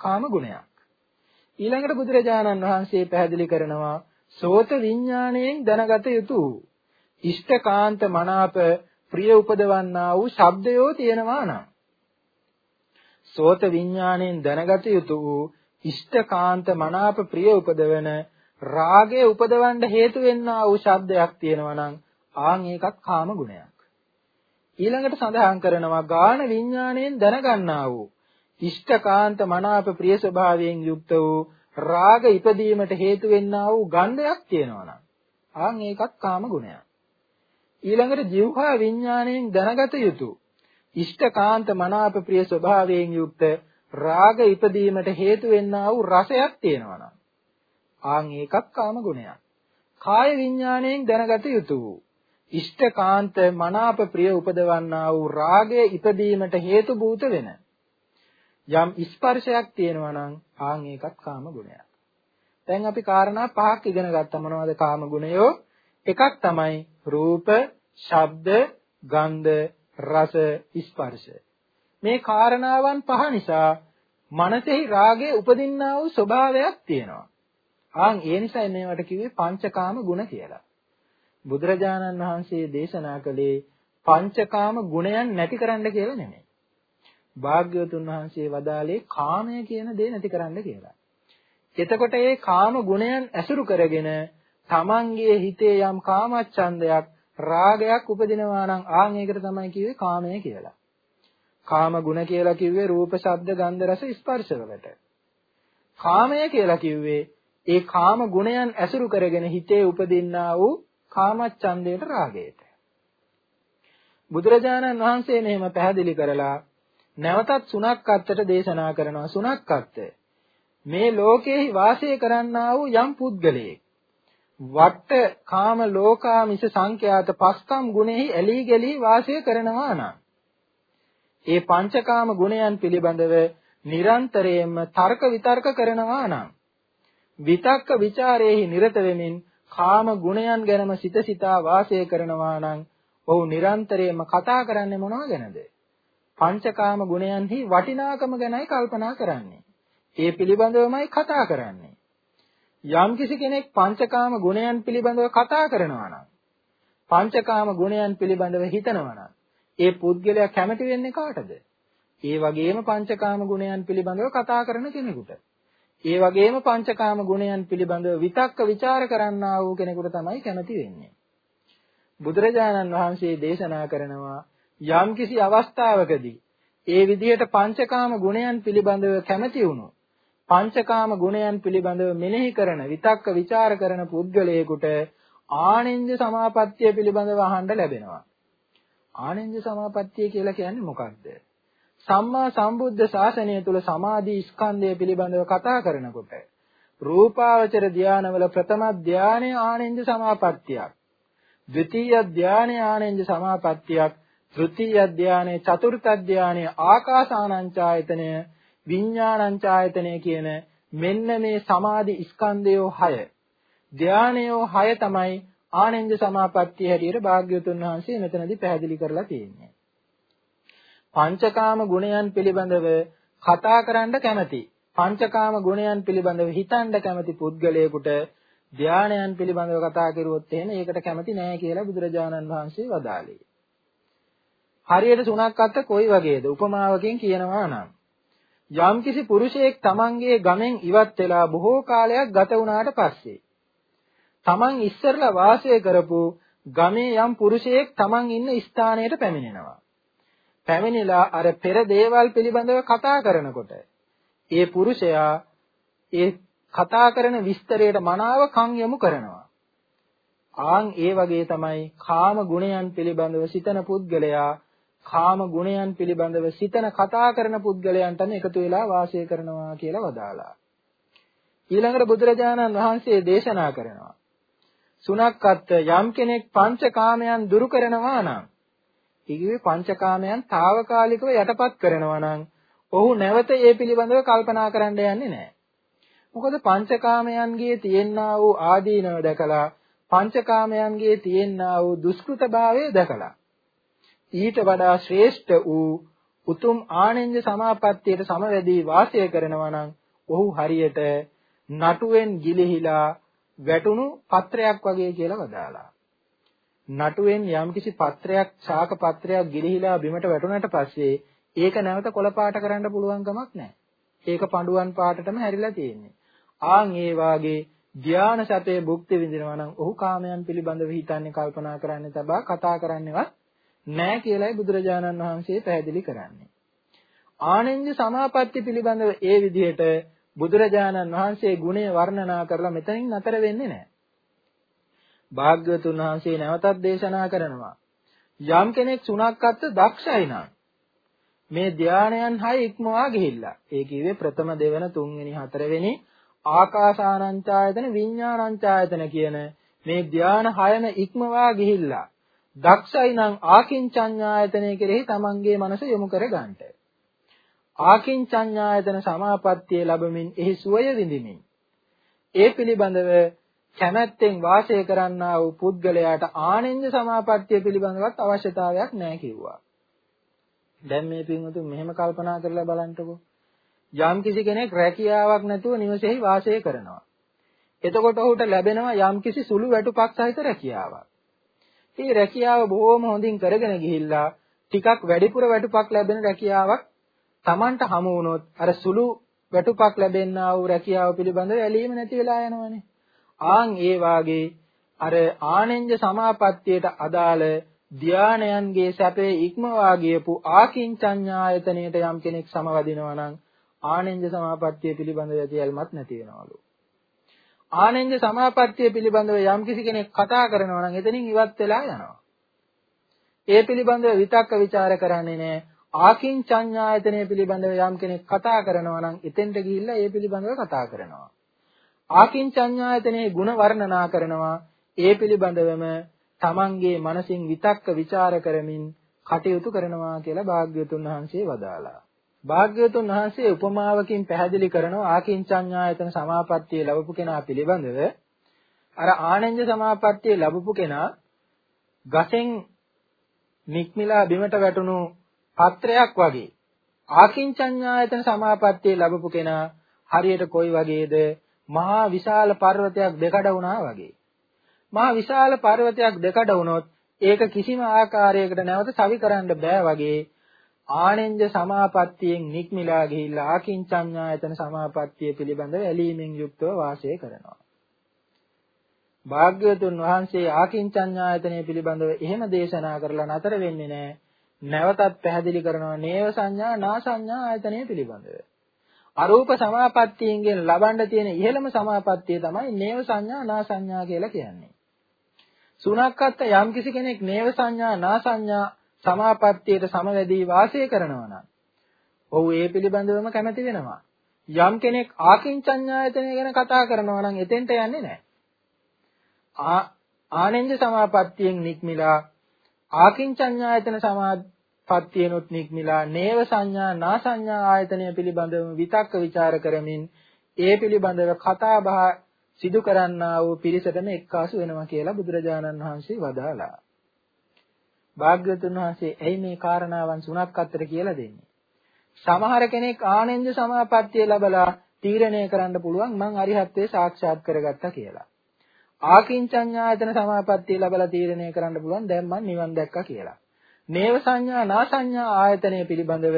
කාම ගුණයක්. ඊළඟට බුදුරජාණන් වහන්සේ පැහැදිලි කරනවා සෝත විඥාණයෙන් දැනගත යුතු ඉෂ්ඨකාන්ත මනාප ප්‍රිය උපදවන්නා වූ ශබ්දයෝ තියෙනවා නම් සෝත විඥාණයෙන් දැනගත යුතු වූ ඉෂ්ඨකාන්ත මනාප ප්‍රිය උපදවන රාගය උපදවන්න හේතු වෙන්නා වූ ශබ්දයක් තියෙනවා නම් ආන් ඒකත් කාම ගුණයක්. ඊළඟට සඳහන් කරනවා ගාන විඥාණයෙන් දැනගන්නා වූ ඉෂ්ඨකාන්ත මනාප ප්‍රිය ස්වභාවයෙන් යුක්ත වූ රාග ඉපදීමට හේතු වෙන්නා වූ ගන්ධයක් තියෙනවා නම් ආන් ඒකත් කාම ගුණයක් ඊළඟට જીවහා විඥාණයෙන් දැනගත යුතු ඉෂ්ඨකාන්ත මනාප ප්‍රිය ස්වභාවයෙන් යුක්ත රාග ඉපදීමට හේතු වෙන්නා වූ රසයක් තියෙනවා නම් ආන් ඒකත් කාම ගුණයක්. කාය විඥාණයෙන් දැනගත යුතු ඉෂ්ඨකාන්ත මනාප ප්‍රිය උපදවන්නා වූ රාගය ඉපදීමට හේතු භූත වෙන යම් ස්පර්ශයක් තියෙනවා නම් ආන් ඒකත් කාම ගුණයක්. දැන් අපි කාරණා පහක් ඉගෙන ගත්තා මොනවද කාම ගුණයෝ? එකක් තමයි රූප, ශබ්ද, ගන්ධ, රස, ස්පර්ශ. මේ කාරණාවන් පහ නිසා මනසෙහි රාගය උපදින්නා වූ ස්වභාවයක් තියෙනවා. ආන් ඒ නිසයි මේවට කිව්වේ පංචකාම ගුණ කියලා. බුදුරජාණන් වහන්සේ දේශනා කළේ පංචකාම ගුණයන් නැති කරන්න කියලා නෙමෙයි. භාග්‍යවතුන් වහන්සේ වදාළේ කාමය කියන දේ නැති කරන්න කියලා. එතකොට මේ කාම ගුණයන් ඇසුරු කරගෙන තමන්ගේ හිතේ යම් කාමච්ඡන්දයක් රාගයක් උපදිනවා නම් ආන් ඒකට තමයි කිව්වේ කාමය කියලා. කාම ගුණ කියලා කිව්වේ රූප, ශබ්ද, ගන්ධ, රස, ස්පර්ශ වලට. කාමය කියලා කිව්වේ ඒ කාම ගුණයන් ඇසුරු කරගෙන හිතේ උපදින්නා වූ කාමච්ඡන්දයට රාගයට. බුදුරජාණන් වහන්සේ මෙහෙම පැහැදිලි කරලා නැවතත් සුණක් අත්තට දේශනා කරනවා සුණක් අත්ත මේ ලෝකයේ වාසය කරන්නා වූ යම් පුද්ගලයෙක් වට කාම ලෝකාමිස සංඛ්‍යාත පස්කම් ගුණෙහි ඇලී ගලී වාසය කරනවා නම් ඒ පංචකාම ගුණයන් පිළිබඳව නිරන්තරයෙන්ම තර්ක විතර්ක කරනවා නම් විතක්ක ਵਿਚාරයේහි නිරත වෙමින් කාම ගුණයන් ගැනම සිත සිතා වාසය කරනවා නම් ඔහු නිරන්තරයෙන්ම කතා කරන්නේ මොනවා ගැනද? පංචකාම ගුණයන්හි වටිනාකම ගැනයි කල්පනා කරන්නේ. ඒ පිළිබඳවමයි කතා කරන්නේ. යම්කිසි කෙනෙක් පංචකාම ගුණයන් පිළිබඳව කතා කරනවා නම් පංචකාම ගුණයන් පිළිබඳව හිතනවා නම් ඒ පුද්ගලයා කැමති වෙන්නේ කාටද? ඒ වගේම පංචකාම ගුණයන් පිළිබඳව කතා කරන කෙනෙකුට. ඒ වගේම පංචකාම ගුණයන් පිළිබඳව විතක්ක ਵਿਚාර කරන්නා වූ කෙනෙකුට තමයි කැමති වෙන්නේ. බුදුරජාණන් වහන්සේ දේශනා කරනවා යම්කිසි අවස්ථාවකදී ඒ විදිහට පංචකාම ගුණයන් පිළිබඳව කැමති වුණොත් පංචකාම ගුණයන් පිළිබඳව මෙනෙහි කරන විතක්ක ਵਿਚාර කරන පුද්ගලයෙකුට ආනෙන්ජ සමාපත්තිය පිළිබඳව අහන්න ලැබෙනවා. ආනෙන්ජ සමාපත්තිය කියලා කියන්නේ මොකක්ද? සම්මා සම්බුද්ධ ශාසනය තුල සමාධි ස්කන්ධය පිළිබඳව කතා කරනකොට රූපාවචර ධානවල ප්‍රථම ධානය ආනෙන්ජ සමාපත්තියක්. ද්විතීය ධානය ආනෙන්ජ සමාපත්තියක්. තෘතීය ධානය චතුර්ථ ධානය ආකාසානංචායතනය විඥානංචායතනය කියන මෙන්න මේ සමාධි ස්කන්ධයෝ 6 ධානයෝ 6 තමයි ආනෙන්ජ සමාපත්තිය හැටියට භාග්‍යවතුන් වහන්සේ මෙතනදී පැහැදිලි කරලා තියෙන්නේ. පංචකාම ගුණයන් පිළිබඳව කතා කරන්න කැමති. පංචකාම ගුණයන් පිළිබඳව හිතන්න කැමති පුද්ගලයෙකුට ධානයන් පිළිබඳව කතා කරුවොත් එහෙම ඒකට කැමති නෑ කියලා බුදුරජාණන් වහන්සේ වදාළේ. හරියට සුණක් අත්ත කොයි වගේද? උපමාවකින් කියනවා නම් යම්කිසි පුරුෂයෙක් තමන්ගේ ගමෙන් ඉවත් වෙලා බොහෝ කාලයක් ගත වුණාට පස්සේ තමන් ඉස්සරලා වාසය කරපු ගමේ යම් පුරුෂයෙක් තමන් ඉන්න ස්ථානයට පැමිණෙනවා. පැමිණිලා අර පෙර දේවල් පිළිබඳව කතා කරනකොට ඒ පුරුෂයා ඒ කතා කරන විස්තරයට මනාව කන් යොමු කරනවා. ආන් ඒ වගේ තමයි කාම ගුණයන් පිළිබඳව සිතන පුද්ගලයා කාම ගුණයන් පිළිබඳව සිතන කතා කරන පුද්ගලයන්ටම එකතු වෙලා වාසය කරනවා කියලා වදාලා. ඊළඟට බුදුරජාණන් වහන්සේ දේශනා කරනවා. සුණක්කත් යම් කෙනෙක් පංචකාමයන් දුරු කරනවා නම් ඊගේ පංචකාමයන් తాවකාලිකව යටපත් කරනවා නම් ඔහු නැවත ඒ පිළිබඳව කල්පනා කරන්න යන්නේ නැහැ. මොකද පංචකාමයන්ගේ තියෙනා වූ ආදීනව දැකලා පංචකාමයන්ගේ තියෙනා වූ දුෂ්කృతභාවය දැකලා ඊට වඩා ශ්‍රේෂ්ඨ වූ උතුම් ආනෙන්ජ සමාපත්තියට සමවැදී වාසය කරනවා නම් ඔහු හරියට නටුවෙන් ගිලිහිලා වැටුණු පත්‍රයක් වගේ කියලා වදාලා. නටුවෙන් යම්කිසි පත්‍රයක් ශාක පත්‍රයක් ගිලිහිලා බිමට වැටුණාට පස්සේ ඒක නැවත කොළ පාට කරන්න පුළුවන් කමක් නැහැ. ඒක පඬුවන් පාටටම හැරිලා තියෙන්නේ. ආන් ඒ වාගේ ධානා සතේ භුක්ති විඳිනවා නම් ඔහු කාමයන් පිළිබඳව හිතන්නේ කල්පනා කරන්නේ තබා කතා කරන්නේවත් නැහැ කියලායි බුදුරජාණන් වහන්සේ පැහැදිලි කරන්නේ. ආනෙන්ජ සමාපatti පිළිබඳව ඒ විදිහට බුදුරජාණන් වහන්සේ ගුණය වර්ණනා කරලා මෙතනින් නතර වෙන්නේ නැහැ. භාග්‍යවතුන් වහන්සේ නැවතත් දේශනා කරනවා. යම් කෙනෙක් සුණක්කත් දක්ෂයි නම් මේ ධානයන් හය ඉක්මවා ගිහිල්ලා. ඒ කිව්වේ ප්‍රථම දෙවන තුන්වෙනි හතරවෙනි ආකාසානංචායතන විඥානංචායතන කියන මේ ධාන හයම ඉක්මවා ගිහිල්ලා දක්ෂයි නම් ආකින්චඤ්ඤායතනය කෙරෙහි තමන්ගේ මනස යොමු කර ගන්නට. ආකින්චඤ්ඤායතන සමාපත්තිය ලැබමින් එහි සුවය විඳිමින් ඒ පිළිබඳව කැමැත්තෙන් වාසය කරන්නා වූ පුද්ගලයාට ආනෙන්ජ සමාපත්තිය පිළිබඳවත් අවශ්‍යතාවයක් නැහැ කිව්වා. දැන් මේ පින්වතුන් මෙහෙම කල්පනා කරලා බලන්නකෝ. යම් කිසි කෙනෙක් රැකියාවක් නැතුව නිවසේහි වාසය කරනවා. එතකොට ඔහුට ලැබෙනවා යම් කිසි සුළු වැටුපක් සහිත රැකියාවක්. මේ රැකියාව බොහොම හොඳින් කරගෙන ගිහිල්ලා ටිකක් වැඩිපුර වැටුපක් ලැබෙන රැකියාවක් Tamanට හමු වුණොත් අර සුළු වැටුපක් ලැබෙන්නා වූ රැකියාව පිළිබඳව ඇලීම නැති වෙලා යනවනේ. ආන් ඒ වාගේ අර ආනෙන්ජ සමාපත්තියට අදාළ ධානයන්ගේ සැපේ ඉක්මවා ගියපු ආකින්චඤ්ඤායතනයට යම් කෙනෙක් සමවදිනවා නම් ආනෙන්ජ සමාපත්තිය පිළිබඳව ඇතිල්මත් නැති වෙනවලු. ආනෙන්ජ සමාපත්තිය පිළිබඳව යම් කිසි කෙනෙක් කතා කරනවා නම් එතනින් ඉවත් වෙලා යනවා. ඒ පිළිබඳව විතක්ක ਵਿਚාර කරන්නේ නැහැ. ආකින්චඤ්ඤායතනය පිළිබඳව යම් කෙනෙක් කතා කරනවා නම් එතෙන්ට ගිහිල්ලා ඒ පිළිබඳව කතා කරනවා. ආකින්චඤ්ඤායතනයේ ಗುಣ වර්ණනා කරනවා. ඒ පිළිබඳවම තමන්ගේ මනසින් විතක්ක ਵਿਚාර කරමින් කටයුතු කරනවා කියලා භාග්‍යවතුන් වහන්සේ වදාලා. භාග්‍යවතුන් වහන්සේ උපමාවකින් පැහැදිලි කරනවා ආකින්චඤ්ඤායතන සමාපත්තිය ලැබපු කෙනා පිළිබඳව. අර ආනන්ද සමාපත්තිය ලැබපු කෙනා ගසෙන් නික්මිලා බිමට වැටුණු පත්‍රයක් වගේ ආකින්චඤ්ඤායතන සමාපත්තිය ලැබපු කෙනා හරියට කොයි වගේද? මහා විශාල පර්වතයක් දෙකඩ වුණා වගේ මහා විශාල පර්වතයක් දෙකඩ වුණොත් ඒක කිසිම ආකාරයකට නැවත සවි කරන්න බෑ වගේ ආනෙන්ජ සමාපත්තියෙන් නික්මිලා ගිහිල්ලා ආකින්චඤ්ඤායතන සමාපත්තිය පිළිබඳව ඇලීමෙන් යුක්තව වාසය කරනවා. භාග්‍යවතුන් වහන්සේ ආකින්චඤ්ඤායතනය පිළිබඳව එහෙම දේශනා කරලා නතර වෙන්නේ නැහැ. නැවතත් පැහැදිලි කරනවා නේව සංඥා නා සංඥා ආයතනය පිළිබඳව. අරූප සමාපත්තියෙන් ලබන්න තියෙන ඉහළම සමාපත්තිය තමයි නේව සංඥා නා සංඥා කියලා කියන්නේ. සුණක්කත් යම්කිසි කෙනෙක් නේව සංඥා නා සංඥා සමාපත්තියට සමවැදී වාසය කරනවා නම් ඔහු ඒ පිළිබඳවම කැමති වෙනවා. යම් කෙනෙක් ආකින්චඤ්ඤායතනය ගැන කතා කරනවා නම් එතෙන්ට යන්නේ නැහැ. ආනෙන්ජ සමාපත්තියෙන් නික්මිලා ආකින්චඤ්ඤායතන සමාපත්තියනොත් නික්මිලා නේව සංඥා නා සංඥා ආයතනය පිළිබඳව විතක්ක ਵਿਚාර කරමින් ඒ පිළිබඳව කතා බහ සිදු කරන්නා වූ පිරිසටම එක්කාසු වෙනවා කියලා බුදුරජාණන් වහන්සේ වදාළා. භාග්‍යවතුන් වහන්සේ ඇයි මේ කාරණාවන් සුණක් අතර කියලා දෙන්නේ? සමහර කෙනෙක් ආනෙන්ජ සමාපත්තිය ලැබලා තීරණය කරන්න පුළුවන් මං අරිහත්ත්වේ සාක්ෂාත් කරගත්තා කියලා. ආකින්චඤ්ඤායතන සමාපත්තිය ලැබලා තීරණය කරන්න පුළුවන් දැන් මං නිවන් දැක්කා කියලා. නේව සංඥා නා සංඥා ආයතනය පිළිබඳව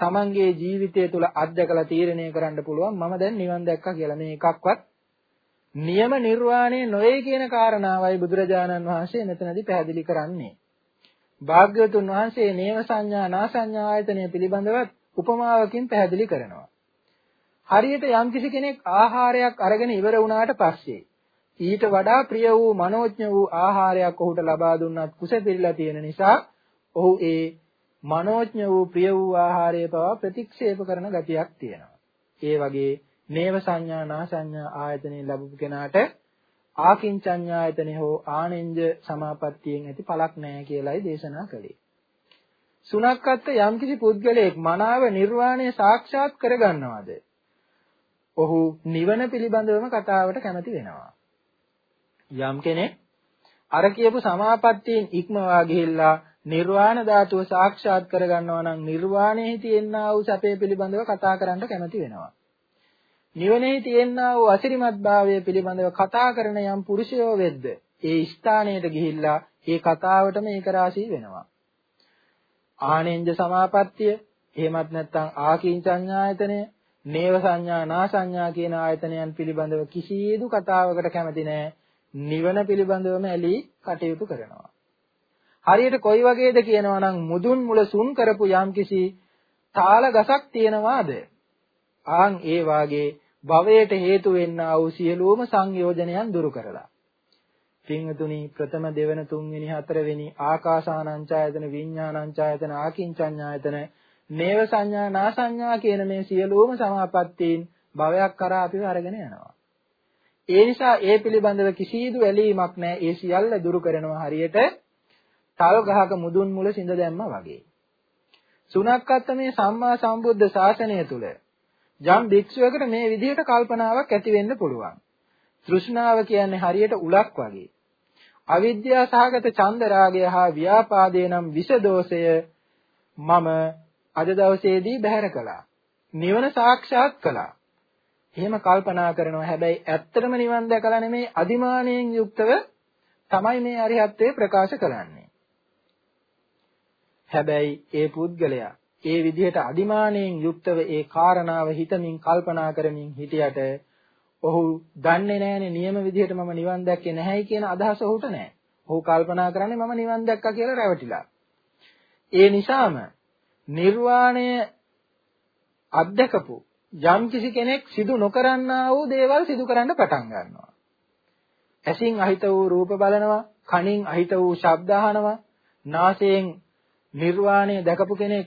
තමන්ගේ ජීවිතය තුළ අත්දකලා තීරණය කරන්න පුළුවන් මම දැන් නිවන් දැක්කා කියලා මේ එකක්වත් නියම නිර්වාණය නොවේ කියන කාරණාවයි බුදුරජාණන් වහන්සේ මෙතනදී පැහැදිලි කරන්නේ. භාග්‍යවතුන් වහන්සේ නේව සංඥා නා සංඥා ආයතනය පිළිබඳව උපමාවකින් පැහැදිලි කරනවා. හරියට යම්කිසි කෙනෙක් ආහාරයක් අරගෙන ඉවර වුණාට පස්සේ ඊට වඩා ප්‍රිය වූ මනෝඥ වූ ආහාරයක් ඔහුට ලබා දුන්නත් කුස පිළිලා තියෙන නිසා ඔහු ඒ මනෝඥ වූ ප්‍රිය වූ ආහාරය පවා ප්‍රතික්ෂේප කරන ගතියක් තියෙනවා. ඒ වගේ නේව සංඥා නා සංඥා ආයතනෙ ලැබපු කෙනාට ආකින්චඤ්ඤායතනෙ හෝ ආනෙන්ජ සමාපත්තියෙන් ඇති පළක් නැහැ කියලායි දේශනා කළේ. සුණක්කත් යම්කිසි පුද්ගලයෙක් මනාව නිර්වාණය සාක්ෂාත් කරගන්නවාද? ඔහු නිවන පිළිබඳවම කතාවට කැමති වෙනවා. යම් කෙනෙක් අර කියපු සමාපත්තියෙන් ඉක්මවා ගිහිල්ලා නිර්වාණ ධාතුව සාක්ෂාත් කරගන්නවා නම් නිර්වාණයෙහි තියෙනා වූ සැපේ පිළිබඳව කතා කරන්න කැමති වෙනවා. නිවනේ තියෙනා වූ අසිරිමත් භාවය පිළිබඳව කතා කරන යම් පුරුෂයෝ වෙද්ද ඒ ස්ථානයට ගිහිල්ලා ඒ කතාවටම ඒක රාශී වෙනවා. ආනෙන්ජ සමාපත්තිය එහෙමත් නැත්නම් ආකීංචඤ්ඤායතනය නේව සංඥා නා සංඥා කියන ආයතනයන් පිළිබඳව කිසිදු කතාවකට කැමති නැහැ. නිවන පිළිබඳවම ඇලී කටයුතු කරනවා. හරියට කොයි වගේද කියනවා නම් මුදුන් මුල සුන් කරපු යම්කිසි තාල ගසක් තියනවාද? ආන් ඒ වාගේ භවයට හේතු වෙන්නා වූ සියලුම සංයෝජනයන් දුරු කරලා. පින්වතුනි ප්‍රථම දෙවන තුන්වෙනි හතරවෙනි ආකාසානංචායතන විඥානංචායතන ආකින්චඤ්ඤායතන නේව සංඥා නා සංඥා කියන මේ සියලුම සමාපත්තීන් භවයක් කරා අපිව අරගෙන යනවා. ඒ නිසා ඒ පිළිබඳව කිසිදු ඇලීමක් නැහැ. ඒ සියල්ල දුරු කරනවා හරියට තල් ගහක මුදුන් මුල සිඳ දැම්මා වගේ. සුණක්කත් මේ සම්මා සම්බුද්ධ ශාසනය තුල යම් භික්ෂුවකට මේ විදිහට කල්පනාවක් ඇති වෙන්න පුළුවන්. තෘෂ්ණාව කියන්නේ හරියට උලක් වගේ. අවිද්‍යා සහගත ඡන්ද රාගය හා ව්‍යාපාදේ නම් විෂ දෝෂය මම අද දවසේදී බැහැර කළා. නිවන සාක්ෂාත් කළා. එහෙම කල්පනා කරනවා. හැබැයි ඇත්තටම නිවන් දැකලා නෙමෙයි අදිමානයෙන් යුක්තව තමයි මේ අරිහත්ත්වය ප්‍රකාශ කරන්නේ. හැබැයි ඒ පුද්ගලයා ඒ විදිහට අදිමානයෙන් යුක්තව ඒ කාරණාව හිතමින් කල්පනා කරමින් හිටියට ඔහු දන්නේ නැහැනේ නියම විදිහට මම නිවන් දැක්කේ නැහැයි කියන අදහස ඔහුට නැහැ. ඔහු කල්පනා කරන්නේ මම නිවන් දැක්කා කියලා රැවටිලා. ඒ නිසාම නිර්වාණය අත්දකපු යම් කිසි කෙනෙක් සිදු නොකරන්නා වූ දේවල් සිදු කරන්න පටන් ගන්නවා. ඇසින් අහිත වූ රූප බලනවා, කනින් අහිත වූ ශබ්ද අහනවා, නාසයෙන් නිර්වාණය දැකපු කෙනෙක්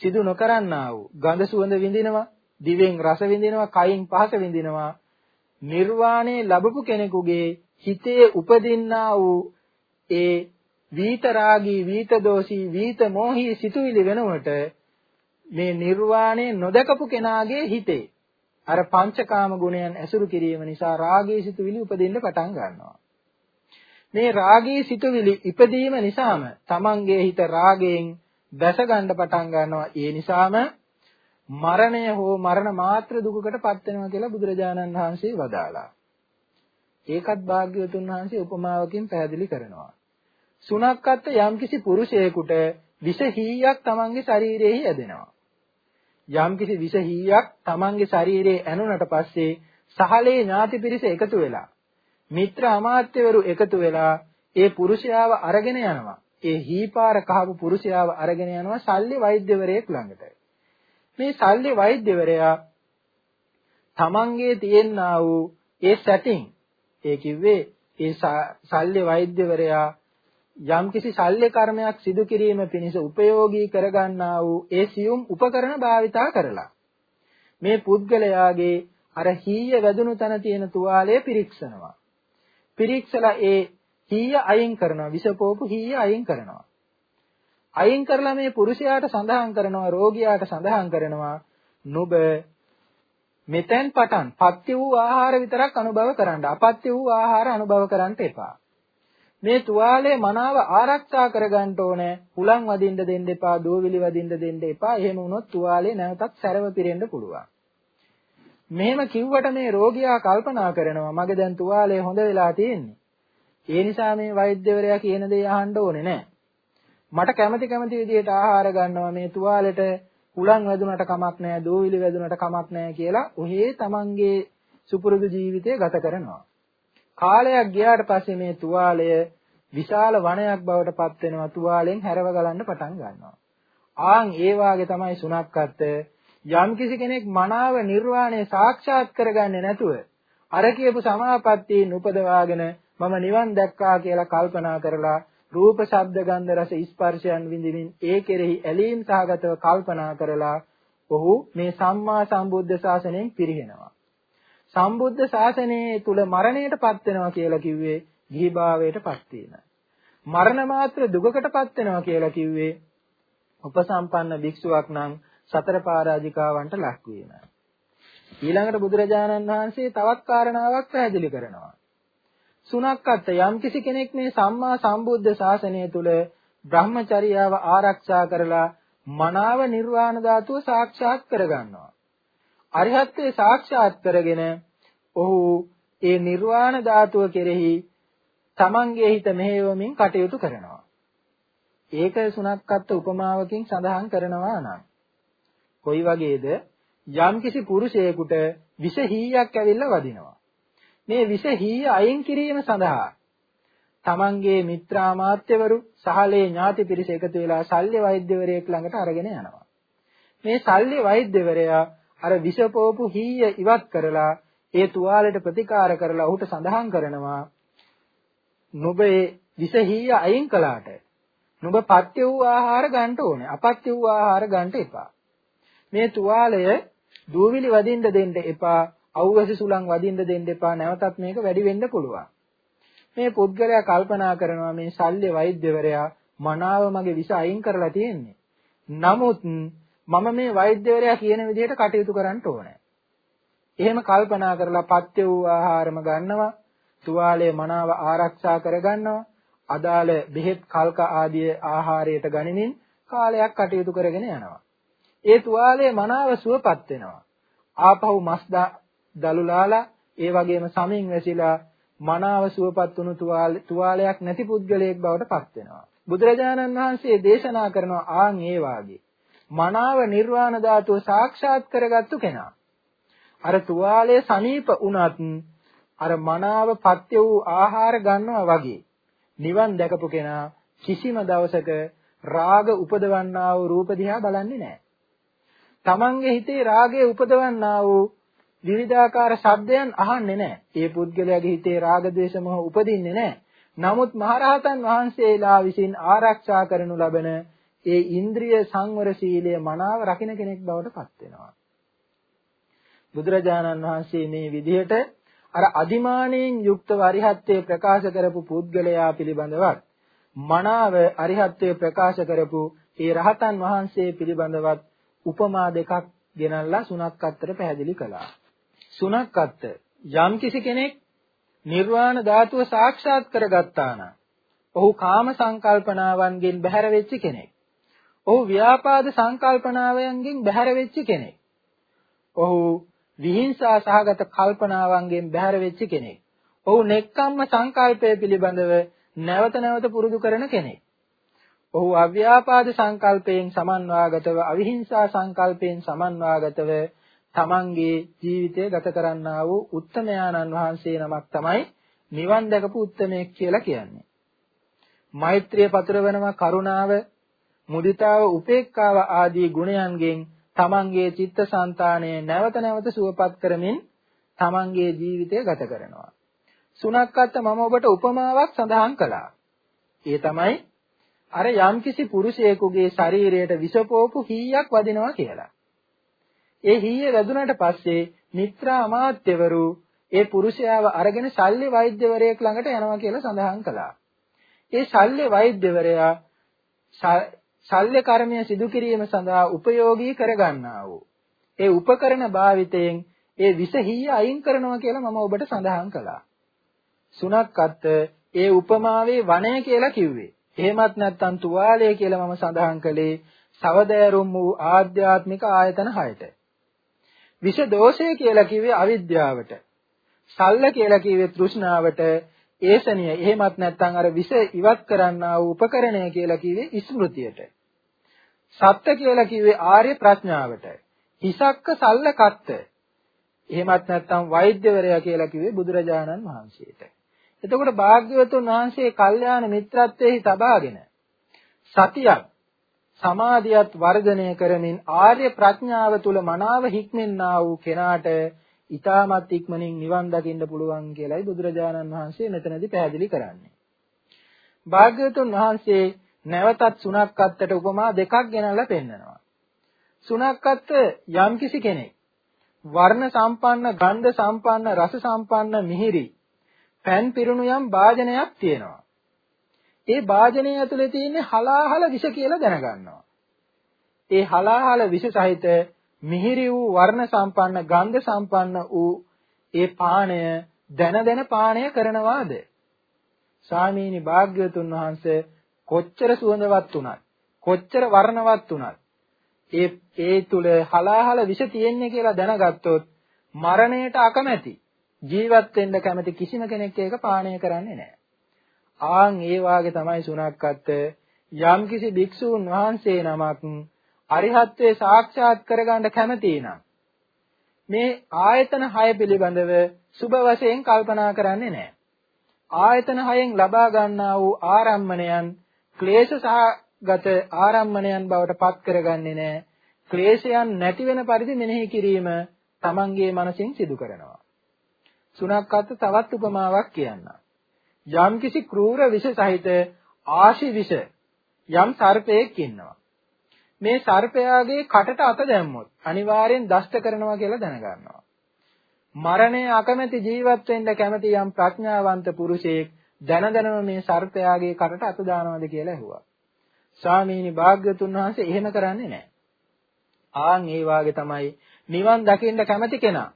සිදු නොකරන්නා වූ ගඳ සුවඳ විඳිනවා, දිවෙන් රස විඳිනවා, කයින් පහස විඳිනවා. නිර්වාණය ලැබපු කෙනෙකුගේ හිතේ උපදින්නා වූ ඒ වීත රාගී, වීත දෝෂී, වීත මොහී සිතුවිලි වෙනකොට මේ නිර්වාණය නොදකපු කෙනාගේ හිතේ අර පංචකාම ගුණයන් ඇසුරු කිරීම නිසා රාගී සිතුවිලි උපදින්න පටන් ගන්නවා. මේ රාගී සිතුවිලි ඉපදීම නිසාම තමන්ගේ හිත රාගයෙන් දැස ගන්න පටන් ගන්නවා. ඒ නිසාම මරණය හෝ මරණ මාත්‍ර දුකකට පත් වෙනවා කියලා බුදුරජාණන් වහන්සේ වදාළා. ඒකත් භාග්‍යවතුන් වහන්සේ උපමාවකින් පැහැදිලි කරනවා. සුණක්කත් යම්කිසි පුරුෂයෙකුට විෂ හීයක් තමන්ගේ ශරීරයේ ඇදෙනවා. යම්කිසි විෂ හීයක් තමන්ගේ ශරීරයේ ඇනුනට පස්සේ සහලේ ඥාති පිරිස එකතු වෙලා මිත්‍ර අමාත්‍යවරු එකතු වෙලා ඒ පුරුෂයාව අරගෙන යනවා. ඒ හීපාර කහපු පුරුෂයාව අරගෙන යනවා සල්ලි වෛද්‍යවරයෙක් ළඟට. මේ සල්ලි වෛද්‍යවරයා තමන්ගේ තියෙනා වූ ඒ සැටින් ඒ කිව්වේ ඒ සල්ලි වෛද්‍යවරයා යම්කිසි ශල්්‍ය කර්මයක් සිදු කිරීම පිණිස උපයෝගී කරගන්නා වූ ඒ සියුම් උපකරණ භාවිතා කරලා මේ පුද්ගලයාගේ අර හීය වැදුණු තැන තියෙන තුවාලය පිරික්සනවා. පිරික්සලා ඒ හීය අයින් කරනවා විෂපෝපු හීය අයින් කරනවා අයින් කරලා මේ පුරුෂයාට සඳහන් කරනවා රෝගියාට සඳහන් කරනවා නුඹ මෙතෙන් පටන් පත්‍ය වූ ආහාර විතරක් අනුභව කරන්න අපත්‍ය වූ ආහාර අනුභව කරන්න එපා මේ තුවාලය මනාව ආරක්ෂා කරගන්න ඕනේ. හුලං වදින්න දෙන්න එපා, දෝවිලි වදින්න දෙන්න එපා. එහෙම වුණොත් තුවාලේ නැවතත් සැරව පිරෙන්න පුළුවන්. මෙහෙම කිව්වට මේ රෝගියා කල්පනා කරනවා මගේ දැන් තුවාලය හොඳ වෙලා තියෙන්නේ. ඒ නිසා මේ වෛද්‍යවරයා කියන දේ අහන්න ඕනේ නැහැ. මට කැමති කැමති විදිහට ආහාර ගන්නවා මේ තුවාලෙට හුලං වැදුනට කමක් නැහැ, දෝවිලි වැදුනට කමක් නැහැ කියලා ඔහේ තමන්ගේ සුපුරුදු ජීවිතය ගත කරනවා. කාලයක් ගියාට පස්සේ මේ තුවාලය විශාල වනයක් බවට පත් වෙනවා තුවාලෙන් හැරව ගලන්න පටන් ගන්නවා. ආන් ඒ වාගේ තමයි සුණක්කත් යම් කිසි කෙනෙක් මනාව නිර්වාණය සාක්ෂාත් කරගන්නේ නැතුව අර කියපු සමාපත්තියෙන් උපදවාගෙන මම නිවන් දැක්කා කියලා කල්පනා කරලා රූප ශබ්ද ගන්ධ රස ස්පර්ශයන් විඳින්න ඒ කෙරෙහි ඇලීම් සහගතව කල්පනා කරලා ඔහු මේ සම්මා සම්බුද්ධ ශාසනයෙන් පිරිහෙනවා. සම්බුද්ධ ශාසනයේ තුල මරණයටපත් වෙනවා කියලා කිව්වේ ගිහිභාවයටපත් වීම. මරණ මාත්‍ර දුකකටපත් වෙනවා කියලා කිව්වේ උපසම්පන්න භික්ෂුවක් නම් සතර පාරාජිකාවන්ට ලක් වීම. ඊළඟට බුදුරජාණන් වහන්සේ තවත් කාරණාවක් පැහැදිලි කරනවා. සුණක්කත් යම්කිසි කෙනෙක් මේ සම්මා සම්බුද්ධ ශාසනය තුල බ්‍රහ්මචර්යාව ආරක්ෂා කරලා මනාව නිර්වාණ ධාතුව සාක්ෂාත් කරගන්නවා. අරිහත්ත්වේ සාක්ෂාත් කරගෙන ඔහු ඒ නිර්වාණ ධාතුව කෙරෙහි තමන්ගේ හිත මෙහෙයවමින් කටයුතු කරනවා. ඒක සුණක්කත් උපමාවකින් සඳහන් කරනවා නම් කොයි වගේද යම්කිසි පුරුෂයෙකුට විෂ හීයක් ඇවිල්ලා වදිනවා. මේ විෂ හීය අයින් කිරීම සඳහා තමන්ගේ මිත්‍රාමාත්‍යවරු සහලේ ඥාති පිරිස එකතු වෙලා ශල්්‍ය වෛද්‍යවරයෙක් ළඟට අරගෙන යනවා. මේ ශල්්‍ය වෛද්‍යවරයා අර විෂපෝපු හීය ඉවත් කරලා ඒ තුවාලෙට ප්‍රතිකාර කරලා ඔහුට සඳහන් කරනවා නුඹ ඒ විෂ හීය අයින් කළාට නුඹ පත්‍ය වූ ආහාර ගන්න ඕනේ අපත්‍ය වූ ආහාර ගන්න එපා. මේ තුවාලය දූවිලි වදින්න දෙන්න එපා අවුවැසි සුලං වදින්න දෙන්න එපා නැවතත් මේක වැඩි වෙන්න පුළුවන්. මේ පුද්ගලයා කල්පනා කරනවා මේ ශල්්‍ය වෛද්‍යවරයා මනාව මගේ විෂ අයින් කරලා තියෙන්නේ. නමුත් මම මේ වෛද්‍යවරයා කියන විදිහට කටයුතු කරන්න ඕනේ. එහෙම කල්පනා කරලා පත්‍ය වූ ආහාරම ගන්නවා, තුවාලය මනාව ආරක්ෂා කරගන්නවා, අදාළ බෙහෙත් කල්ක ආදී ආහාරයට ගනිමින් කාලයක් කටයුතු කරගෙන යනවා. ඒ තුවාලය මනාව සුවපත් වෙනවා. ආපහු මස් දලුලාලා ඒ වගේම සමින් වැසිලා මනාව සුවපත් වුණු තුවාලයක් නැති පුද්ගලයෙක් බවට පත් වෙනවා. බුදුරජාණන් වහන්සේ දේශනා කරනවා ආන් ඒ වාගේ මනාව නිර්වාණ ධාතුව සාක්ෂාත් කරගත්තු කෙනා. අර තුවාලය සනීප වුණත් අර මනාව පත්‍ය වූ ආහාර ගන්නවා වගේ නිවන් දැකපු කෙනා කිසිම දවසක රාග උපදවන්නා වූ රූප දිහා බලන්නේ නැහැ. තමන්ගේ හිතේ රාගය උපදවන්නා වූ විවිධාකාර ශබ්දයන් අහන්නේ නැහැ. ඒ පුද්ගලයාගේ හිතේ රාග ද්වේෂ මොහ උපදින්නේ නැහැ. නමුත් මහරහතන් වහන්සේලා විසින් ආරක්ෂා කරනු ලබන ඒ ඉන්ද්‍රිය සංවර සීලය මනාව රකින්න කෙනෙක් බවට පත් වෙනවා. බුදුරජාණන් වහන්සේ මේ විදිහට අර අදිමාණයෙන් යුක්තව අරිහත්ත්වයේ ප්‍රකාශ කරපු පුද්ගලයා පිළිබඳවත් මනාව අරිහත්ත්වයේ ප්‍රකාශ කරපු ඒ රහතන් වහන්සේ පිළිබඳවත් උපමා දෙකක් ගෙනල්ලා සුණක්කත්තට පැහැදිලි කළා. සුණක්කත්ත යම්කිසි කෙනෙක් නිර්වාණ ධාතුව සාක්ෂාත් කරගත්තා නම් ඔහු කාම සංකල්පනාවන්ගෙන් බැහැර වෙච්ච කෙනෙක්. ඔහු ව්‍යාපාද සංකල්පනාවයන්ගෙන් බැහැර වෙච්ච කෙනෙක්. ඔහු විහිංසා සහගත කල්පනාවන්ගෙන් බැහැර වෙච්ච කෙනෙක්. ඔහු නෙක්ඛම්ම සංකල්පය පිළිබඳව නැවත නැවත පුරුදු කරන කෙනෙක්. ඔහු අව්‍යාපාද සංකල්පයෙන් සමන්වාගතව අවිහිංසා සංකල්පයෙන් සමන්වාගතව තමන්ගේ ජීවිතය ගත කරන්නා වූ උත්තමයාණන් වහන්සේ නමක් තමයි නිවන් දැකපු උත්තමයෙක් කියලා කියන්නේ. මෛත්‍රිය පතුරවනවා කරුණාව මුදිතාව උපේක්ඛාව ආදී ගුණයන්ගෙන් තමන්ගේ චිත්තසංතානය නැවත නැවත සුවපත් කරමින් තමන්ගේ ජීවිතය ගත කරනවා. සුණක්කත් මම ඔබට උපමාවක් සඳහන් කළා. ඒ තමයි අර යම්කිසි පුරුෂයෙකුගේ ශරීරයට විසපෝපු හීයක් වදිනවා කියලා. ඒ හීය වැදුනට පස්සේ මිත්‍රා අමාත්‍යවරු ඒ පුරුෂයාව අරගෙන ශල්්‍ය වෛද්‍යවරයෙක් ළඟට යනවා කියලා සඳහන් කළා. ඒ ශල්්‍ය වෛද්‍යවරයා ශල්්‍ය කර්මය සිදු කිරීම සඳහා උපයෝගී කරගන්නා වූ ඒ උපකරණ භාවිතයෙන් ඒ විස හීය අයින් කරනවා කියලා මම ඔබට සඳහන් කළා. සුණක්කත් ඒ උපමාවේ වනය කියලා කිව්වේ. එහෙමත් නැත්නම් තුවාලය කියලා මම සඳහන් කළේ සවදෑරුම් වූ ආධ්‍යාත්මික ආයතන හයට. විෂ දෝෂය කියලා කිව්වේ අවිද්‍යාවට. සල්ල කියලා කිව්වේ තෘෂ්ණාවට. ඒසනිය එහෙමත් නැත්නම් අර විෂ ඉවත් කරන්නා වූ උපකරණය කියලා කිව්වේ ස්මෘතියට. සත්‍ය කියලා කිව්වේ ආර්ය ප්‍රඥාවට. හිසක්ක සල්ල කත්ත. එහෙමත් නැත්නම් වෛද්‍යවරයා කියලා කිව්වේ බුදුරජාණන් වහන්සේට. එතකොට භාග්‍යවතුන් වහන්සේ කල්යාණ මිත්‍රත්වයේ තබාගෙන සතියක් සමාධියත් වර්ධනය කරමින් ආර්ය ප්‍රඥාව තුල මනාව හික්මෙන්නා වූ කෙනාට ඊටමත් ඉක්මනින් නිවන් දකින්න පුළුවන් කියලයි බුදුරජාණන් වහන්සේ මෙතනදී පැහැදිලි කරන්නේ. භාග්‍යවතුන් වහන්සේ නැවතත් සුණක්කත්තට උපමා දෙකක් ගෙනල්ලා පෙන්නනවා. සුණක්කත්ත යම්කිසි කෙනෙක් වර්ණ සම්පන්න, ගන්ධ සම්පන්න, රස සම්පන්න මිහිරි පෑන් පිරුණු යම් වාජනයක් තියෙනවා. ඒ වාජනය ඇතුලේ තියෙන හලාහල විෂ කියලා දැනගන්නවා. ඒ හලාහල විෂ සහිත මිහිරි වූ වර්ණ සම්පන්න ගන්ධ සම්පන්න වූ ඒ පාණය දැන දැන පාණය කරනවාද? ස්වාමීනි භාග්‍යවතුන් වහන්සේ කොච්චර සුවඳවත් උනත් කොච්චර වර්ණවත් උනත් ඒ ඒ තුල හලාහල විෂ තියෙන්නේ කියලා දැනගත්තොත් මරණයට අකමැති ජීවත් වෙන්න කැමති කිසිම කෙනෙක් ඒක පානය කරන්නේ නැහැ. ආන් ඒ වාගේ තමයි සුණක්කත් යම්කිසි භික්ෂූන් වහන්සේ නමක් අරිහත්ත්වේ සාක්ෂාත් කරගන්න කැමති නම් මේ ආයතන 6 පිළිබඳව සුබ වශයෙන් කල්පනා කරන්නේ නැහැ. ආයතන 6න් ලබා ගන්නා වූ ආරම්මණයන් ක්ලේශ සහගත ආරම්මණයන් බවට පත් කරගන්නේ නැහැ. ක්ලේශයන් නැති වෙන පරිදි මෙනෙහි කිරීම තමන්ගේ මනසින් සිදු කරනවා. සුණක්කත් තවත් උපමාවක් කියන්නම්. යම්කිසි క్రూර විෂ සහිත ආශි විෂ යම් සර්පයෙක් ඉන්නවා. මේ සර්පයාගේ කටට අත දැම්මොත් අනිවාර්යෙන් දෂ්ට කරනවා කියලා දැනගන්නවා. මරණය අකමැති ජීවත් වෙන්න කැමති යම් ප්‍රඥාවන්ත පුරුෂයෙක් දැන දැනම මේ සර්පයාගේ කටට අත දානවද කියලා ඇහුවා. ස්වාමීනි භාග්‍යතුන් වහන්සේ එහෙම කරන්නේ නැහැ. ආන් ඒ වාගේ තමයි නිවන් දකින්න කැමති කෙනා.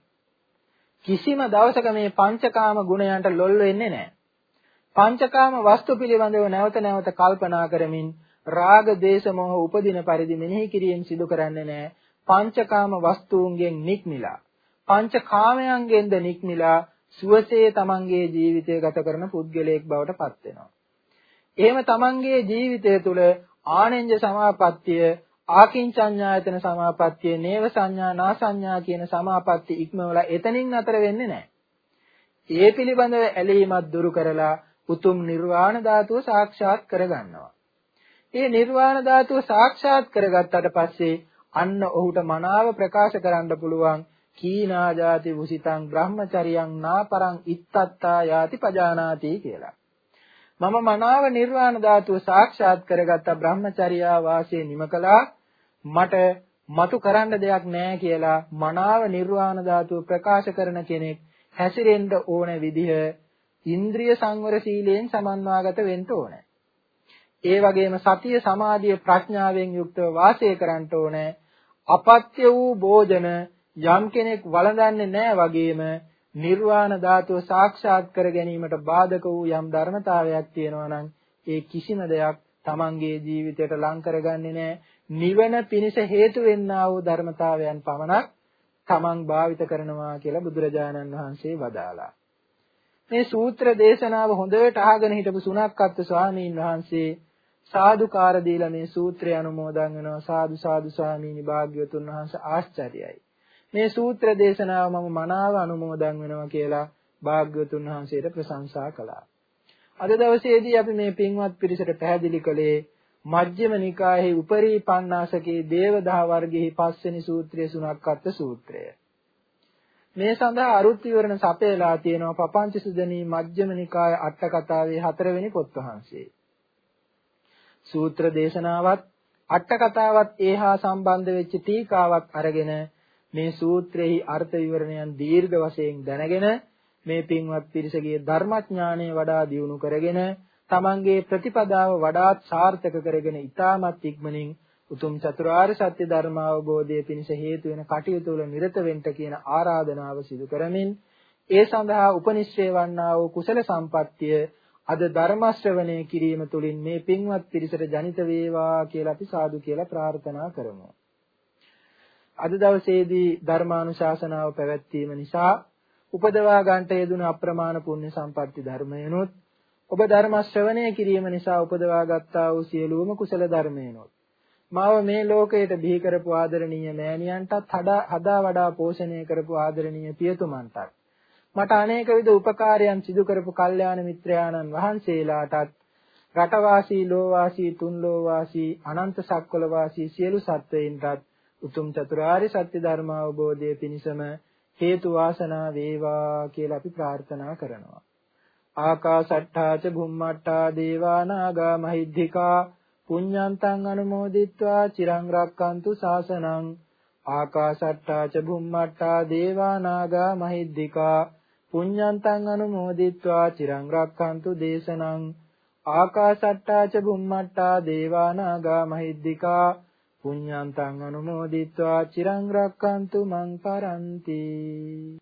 කිසිම දවසක මේ පංචකාම ගුණයන්ට ලොල් වෙන්නේ නැහැ. පංචකාම වස්තු පිළිබඳව නැවත නැවත කල්පනා කරමින් රාග දේශ මොහ උපදින පරිදි මෙනෙහි කිරීම සිදු කරන්නේ නැහැ. පංචකාම වස්තුන්ගෙන් නික්මිලා පංචකාමයන්ගෙන්ද නික්මිලා සුවසේ තමන්ගේ ජීවිතය ගත කරන පුද්ගලයෙක් බවට පත් වෙනවා. එහෙම තමන්ගේ ජීවිතය තුළ ආනෙන්ජ සමාපත්තිය ආකින්චඤ්ඤායතන සමාපත්තිය නේව සංඥා නා සංඥා කියන සමාපatti ඉක්මවලා එතනින් නතර වෙන්නේ නැහැ. ඒ පිළිබඳව ඇලීමක් දුරු කරලා උතුම් නිර්වාණ ධාතුව සාක්ෂාත් කරගන්නවා. ඒ නිර්වාණ ධාතුව සාක්ෂාත් කරගත්තට පස්සේ අන්න ඔහුට මනාව ප්‍රකාශ කරන්න පුළුවන් කීනා ජාති වුසිතං බ්‍රහ්මචරියං නාපරං ඉත්තත්තා යාති පජානාති කියලා. මම මනාව නිර්වාණ ධාතුව සාක්ෂාත් කරගත්ත බ්‍රහ්මචර්යා වාසයේ නිම කළා මට මතු කරන්න දෙයක් නැහැ කියලා මනාව නිර්වාණ ධාතුව ප්‍රකාශ කරන කෙනෙක් හැසිරෙන්න ඕන විදිහ ඉන්ද්‍රිය සංවර සීලයෙන් සමන්වාගත වෙන්න ඕන. ඒ වගේම සතිය සමාධිය ප්‍රඥාවෙන් යුක්තව වාසය කරන්න ඕන. අපත්‍ය වූ භෝජන යම් කෙනෙක් වළඳන්නේ නැහැ වගේම නිර්වාණ ධාතුව සාක්ෂාත් කර ගැනීමට බාධක වූ යම් ධර්මතාවයක් තියෙනවා නම් ඒ කිසිම දෙයක් තමන්ගේ ජීවිතයට ලං කරගන්නේ නැහැ. නිවන පිණිස හේතු වෙන්නා වූ ධර්මතාවයන් පමණක් තමන් භාවිත කරනවා කියලා බුදුරජාණන් වහන්සේ වදාලා. මේ සූත්‍ර දේශනාව හොඳට අහගෙන හිටපු සුණක්කත් ස්වාමීන් වහන්සේ සාදුකාර දීලා මේ සූත්‍රය අනුමෝදන් වෙනවා සාදු සාදු ස්වාමීනි භාග්‍යවතුන් වහන්සේ ආශ්චර්යයි. මේ සූත්‍ර දේශනාව මම මනාව අනුමෝදන් වෙනවා කියලා භාග්‍යවතුන් වහන්සේට ප්‍රශංසා කළා. අද දවසේදී අපි මේ පින්වත් පිරිසට පැහැදිලි කළේ මජ්ක්‍ධිම නිකායේ උපරී පණ්ණාසකේ දේවදා වර්ගයේ පස්වෙනි සූත්‍රයේ සුණක්කත් සූත්‍රය. මේ සඳහා අරුත් විවරණ සපයලා තියෙනවා පපංච සුදනී මජ්ක්‍ධිම නිකාය අට කතාවේ හතරවෙනි පොත් වහන්සේ. සූත්‍ර දේශනාවත් අට කතාවත් ඒහා සම්බන්ධ වෙච්ච ටීකාවක් අරගෙන මේ සූත්‍රෙහි අර්ථ විවරණයන් දීර්ඝ වශයෙන් දැනගෙන මේ පින්වත් පිරිසගේ ධර්මඥානය වඩා දියුණු කරගෙන තමන්ගේ ප්‍රතිපදාව වඩාත් සාර්ථක කරගෙන ඊටමත් ඉක්මනින් උතුම් චතුරාර්ය සත්‍ය ධර්ම අවබෝධයේ පිණිස හේතු වෙන කටයුතු වල නිරත වෙන්න කියන ආරාධනාව සිදු කරමින් ඒ සඳහා උපනිශ්‍රේ වන්නා වූ කුසල සම්පත්තිය අද ධර්ම ශ්‍රවණය කිරීම තුළින් මේ පින්වත් පිරිසට ජනිත වේවා කියලා අපි සාදු කියලා ප්‍රාර්ථනා කරමු. අද දවසේදී ධර්මානුශාසනාව පැවැත්වීම නිසා උපදවා ගන්නට යෙදුණු අප්‍රමාණ පුණ්‍ය සම්පatti ධර්මයනොත් ඔබ ධර්ම ශ්‍රවණය කිරීම නිසා උපදවා ගත්තා වූ සියලුම කුසල ධර්මයනොත් මාව මේ ලෝකයට බිහි කරපු ආදරණීය මෑණියන්ටත් හදා වඩා පෝෂණය කරපු ආදරණීය පියතුමන්ටත් මට අනේක විද උපකාරයන් සිදු කරපු කල්යාණ මිත්‍රයාණන් වහන්සේලාටත් රටවාසී ලෝවාසී තුන් ලෝවාසී අනන්ත සක්වල වාසී සියලු සත්වයින්ටත් උතුම් චතුරාර්ය සත්‍ය ධර්ම අවබෝධය පිණිසම හේතු වාසනා වේවා කියලා අපි ප්‍රාර්ථනා කරනවා. ආකාසට්ඨා ච භුම්මට්ඨා දේවා නාග මහිද්దికා පුඤ්ඤන්තං අනුමෝදිත්වා චිරං රක්칸තු සාසනං ආකාසට්ටා ච බුම්මට්ටා දේවා නාග මහිද්దికා පුඤ්ඤන්තං අනුමෝදිත්වා චිරං රක්칸තු දේශනං ආකාසට්ටා ච බුම්මට්ටා දේවා නාග මහිද්దికා පුඤ්ඤන්තං අනුමෝදිත්වා. චිරං රක්칸තු මං පරන්ති.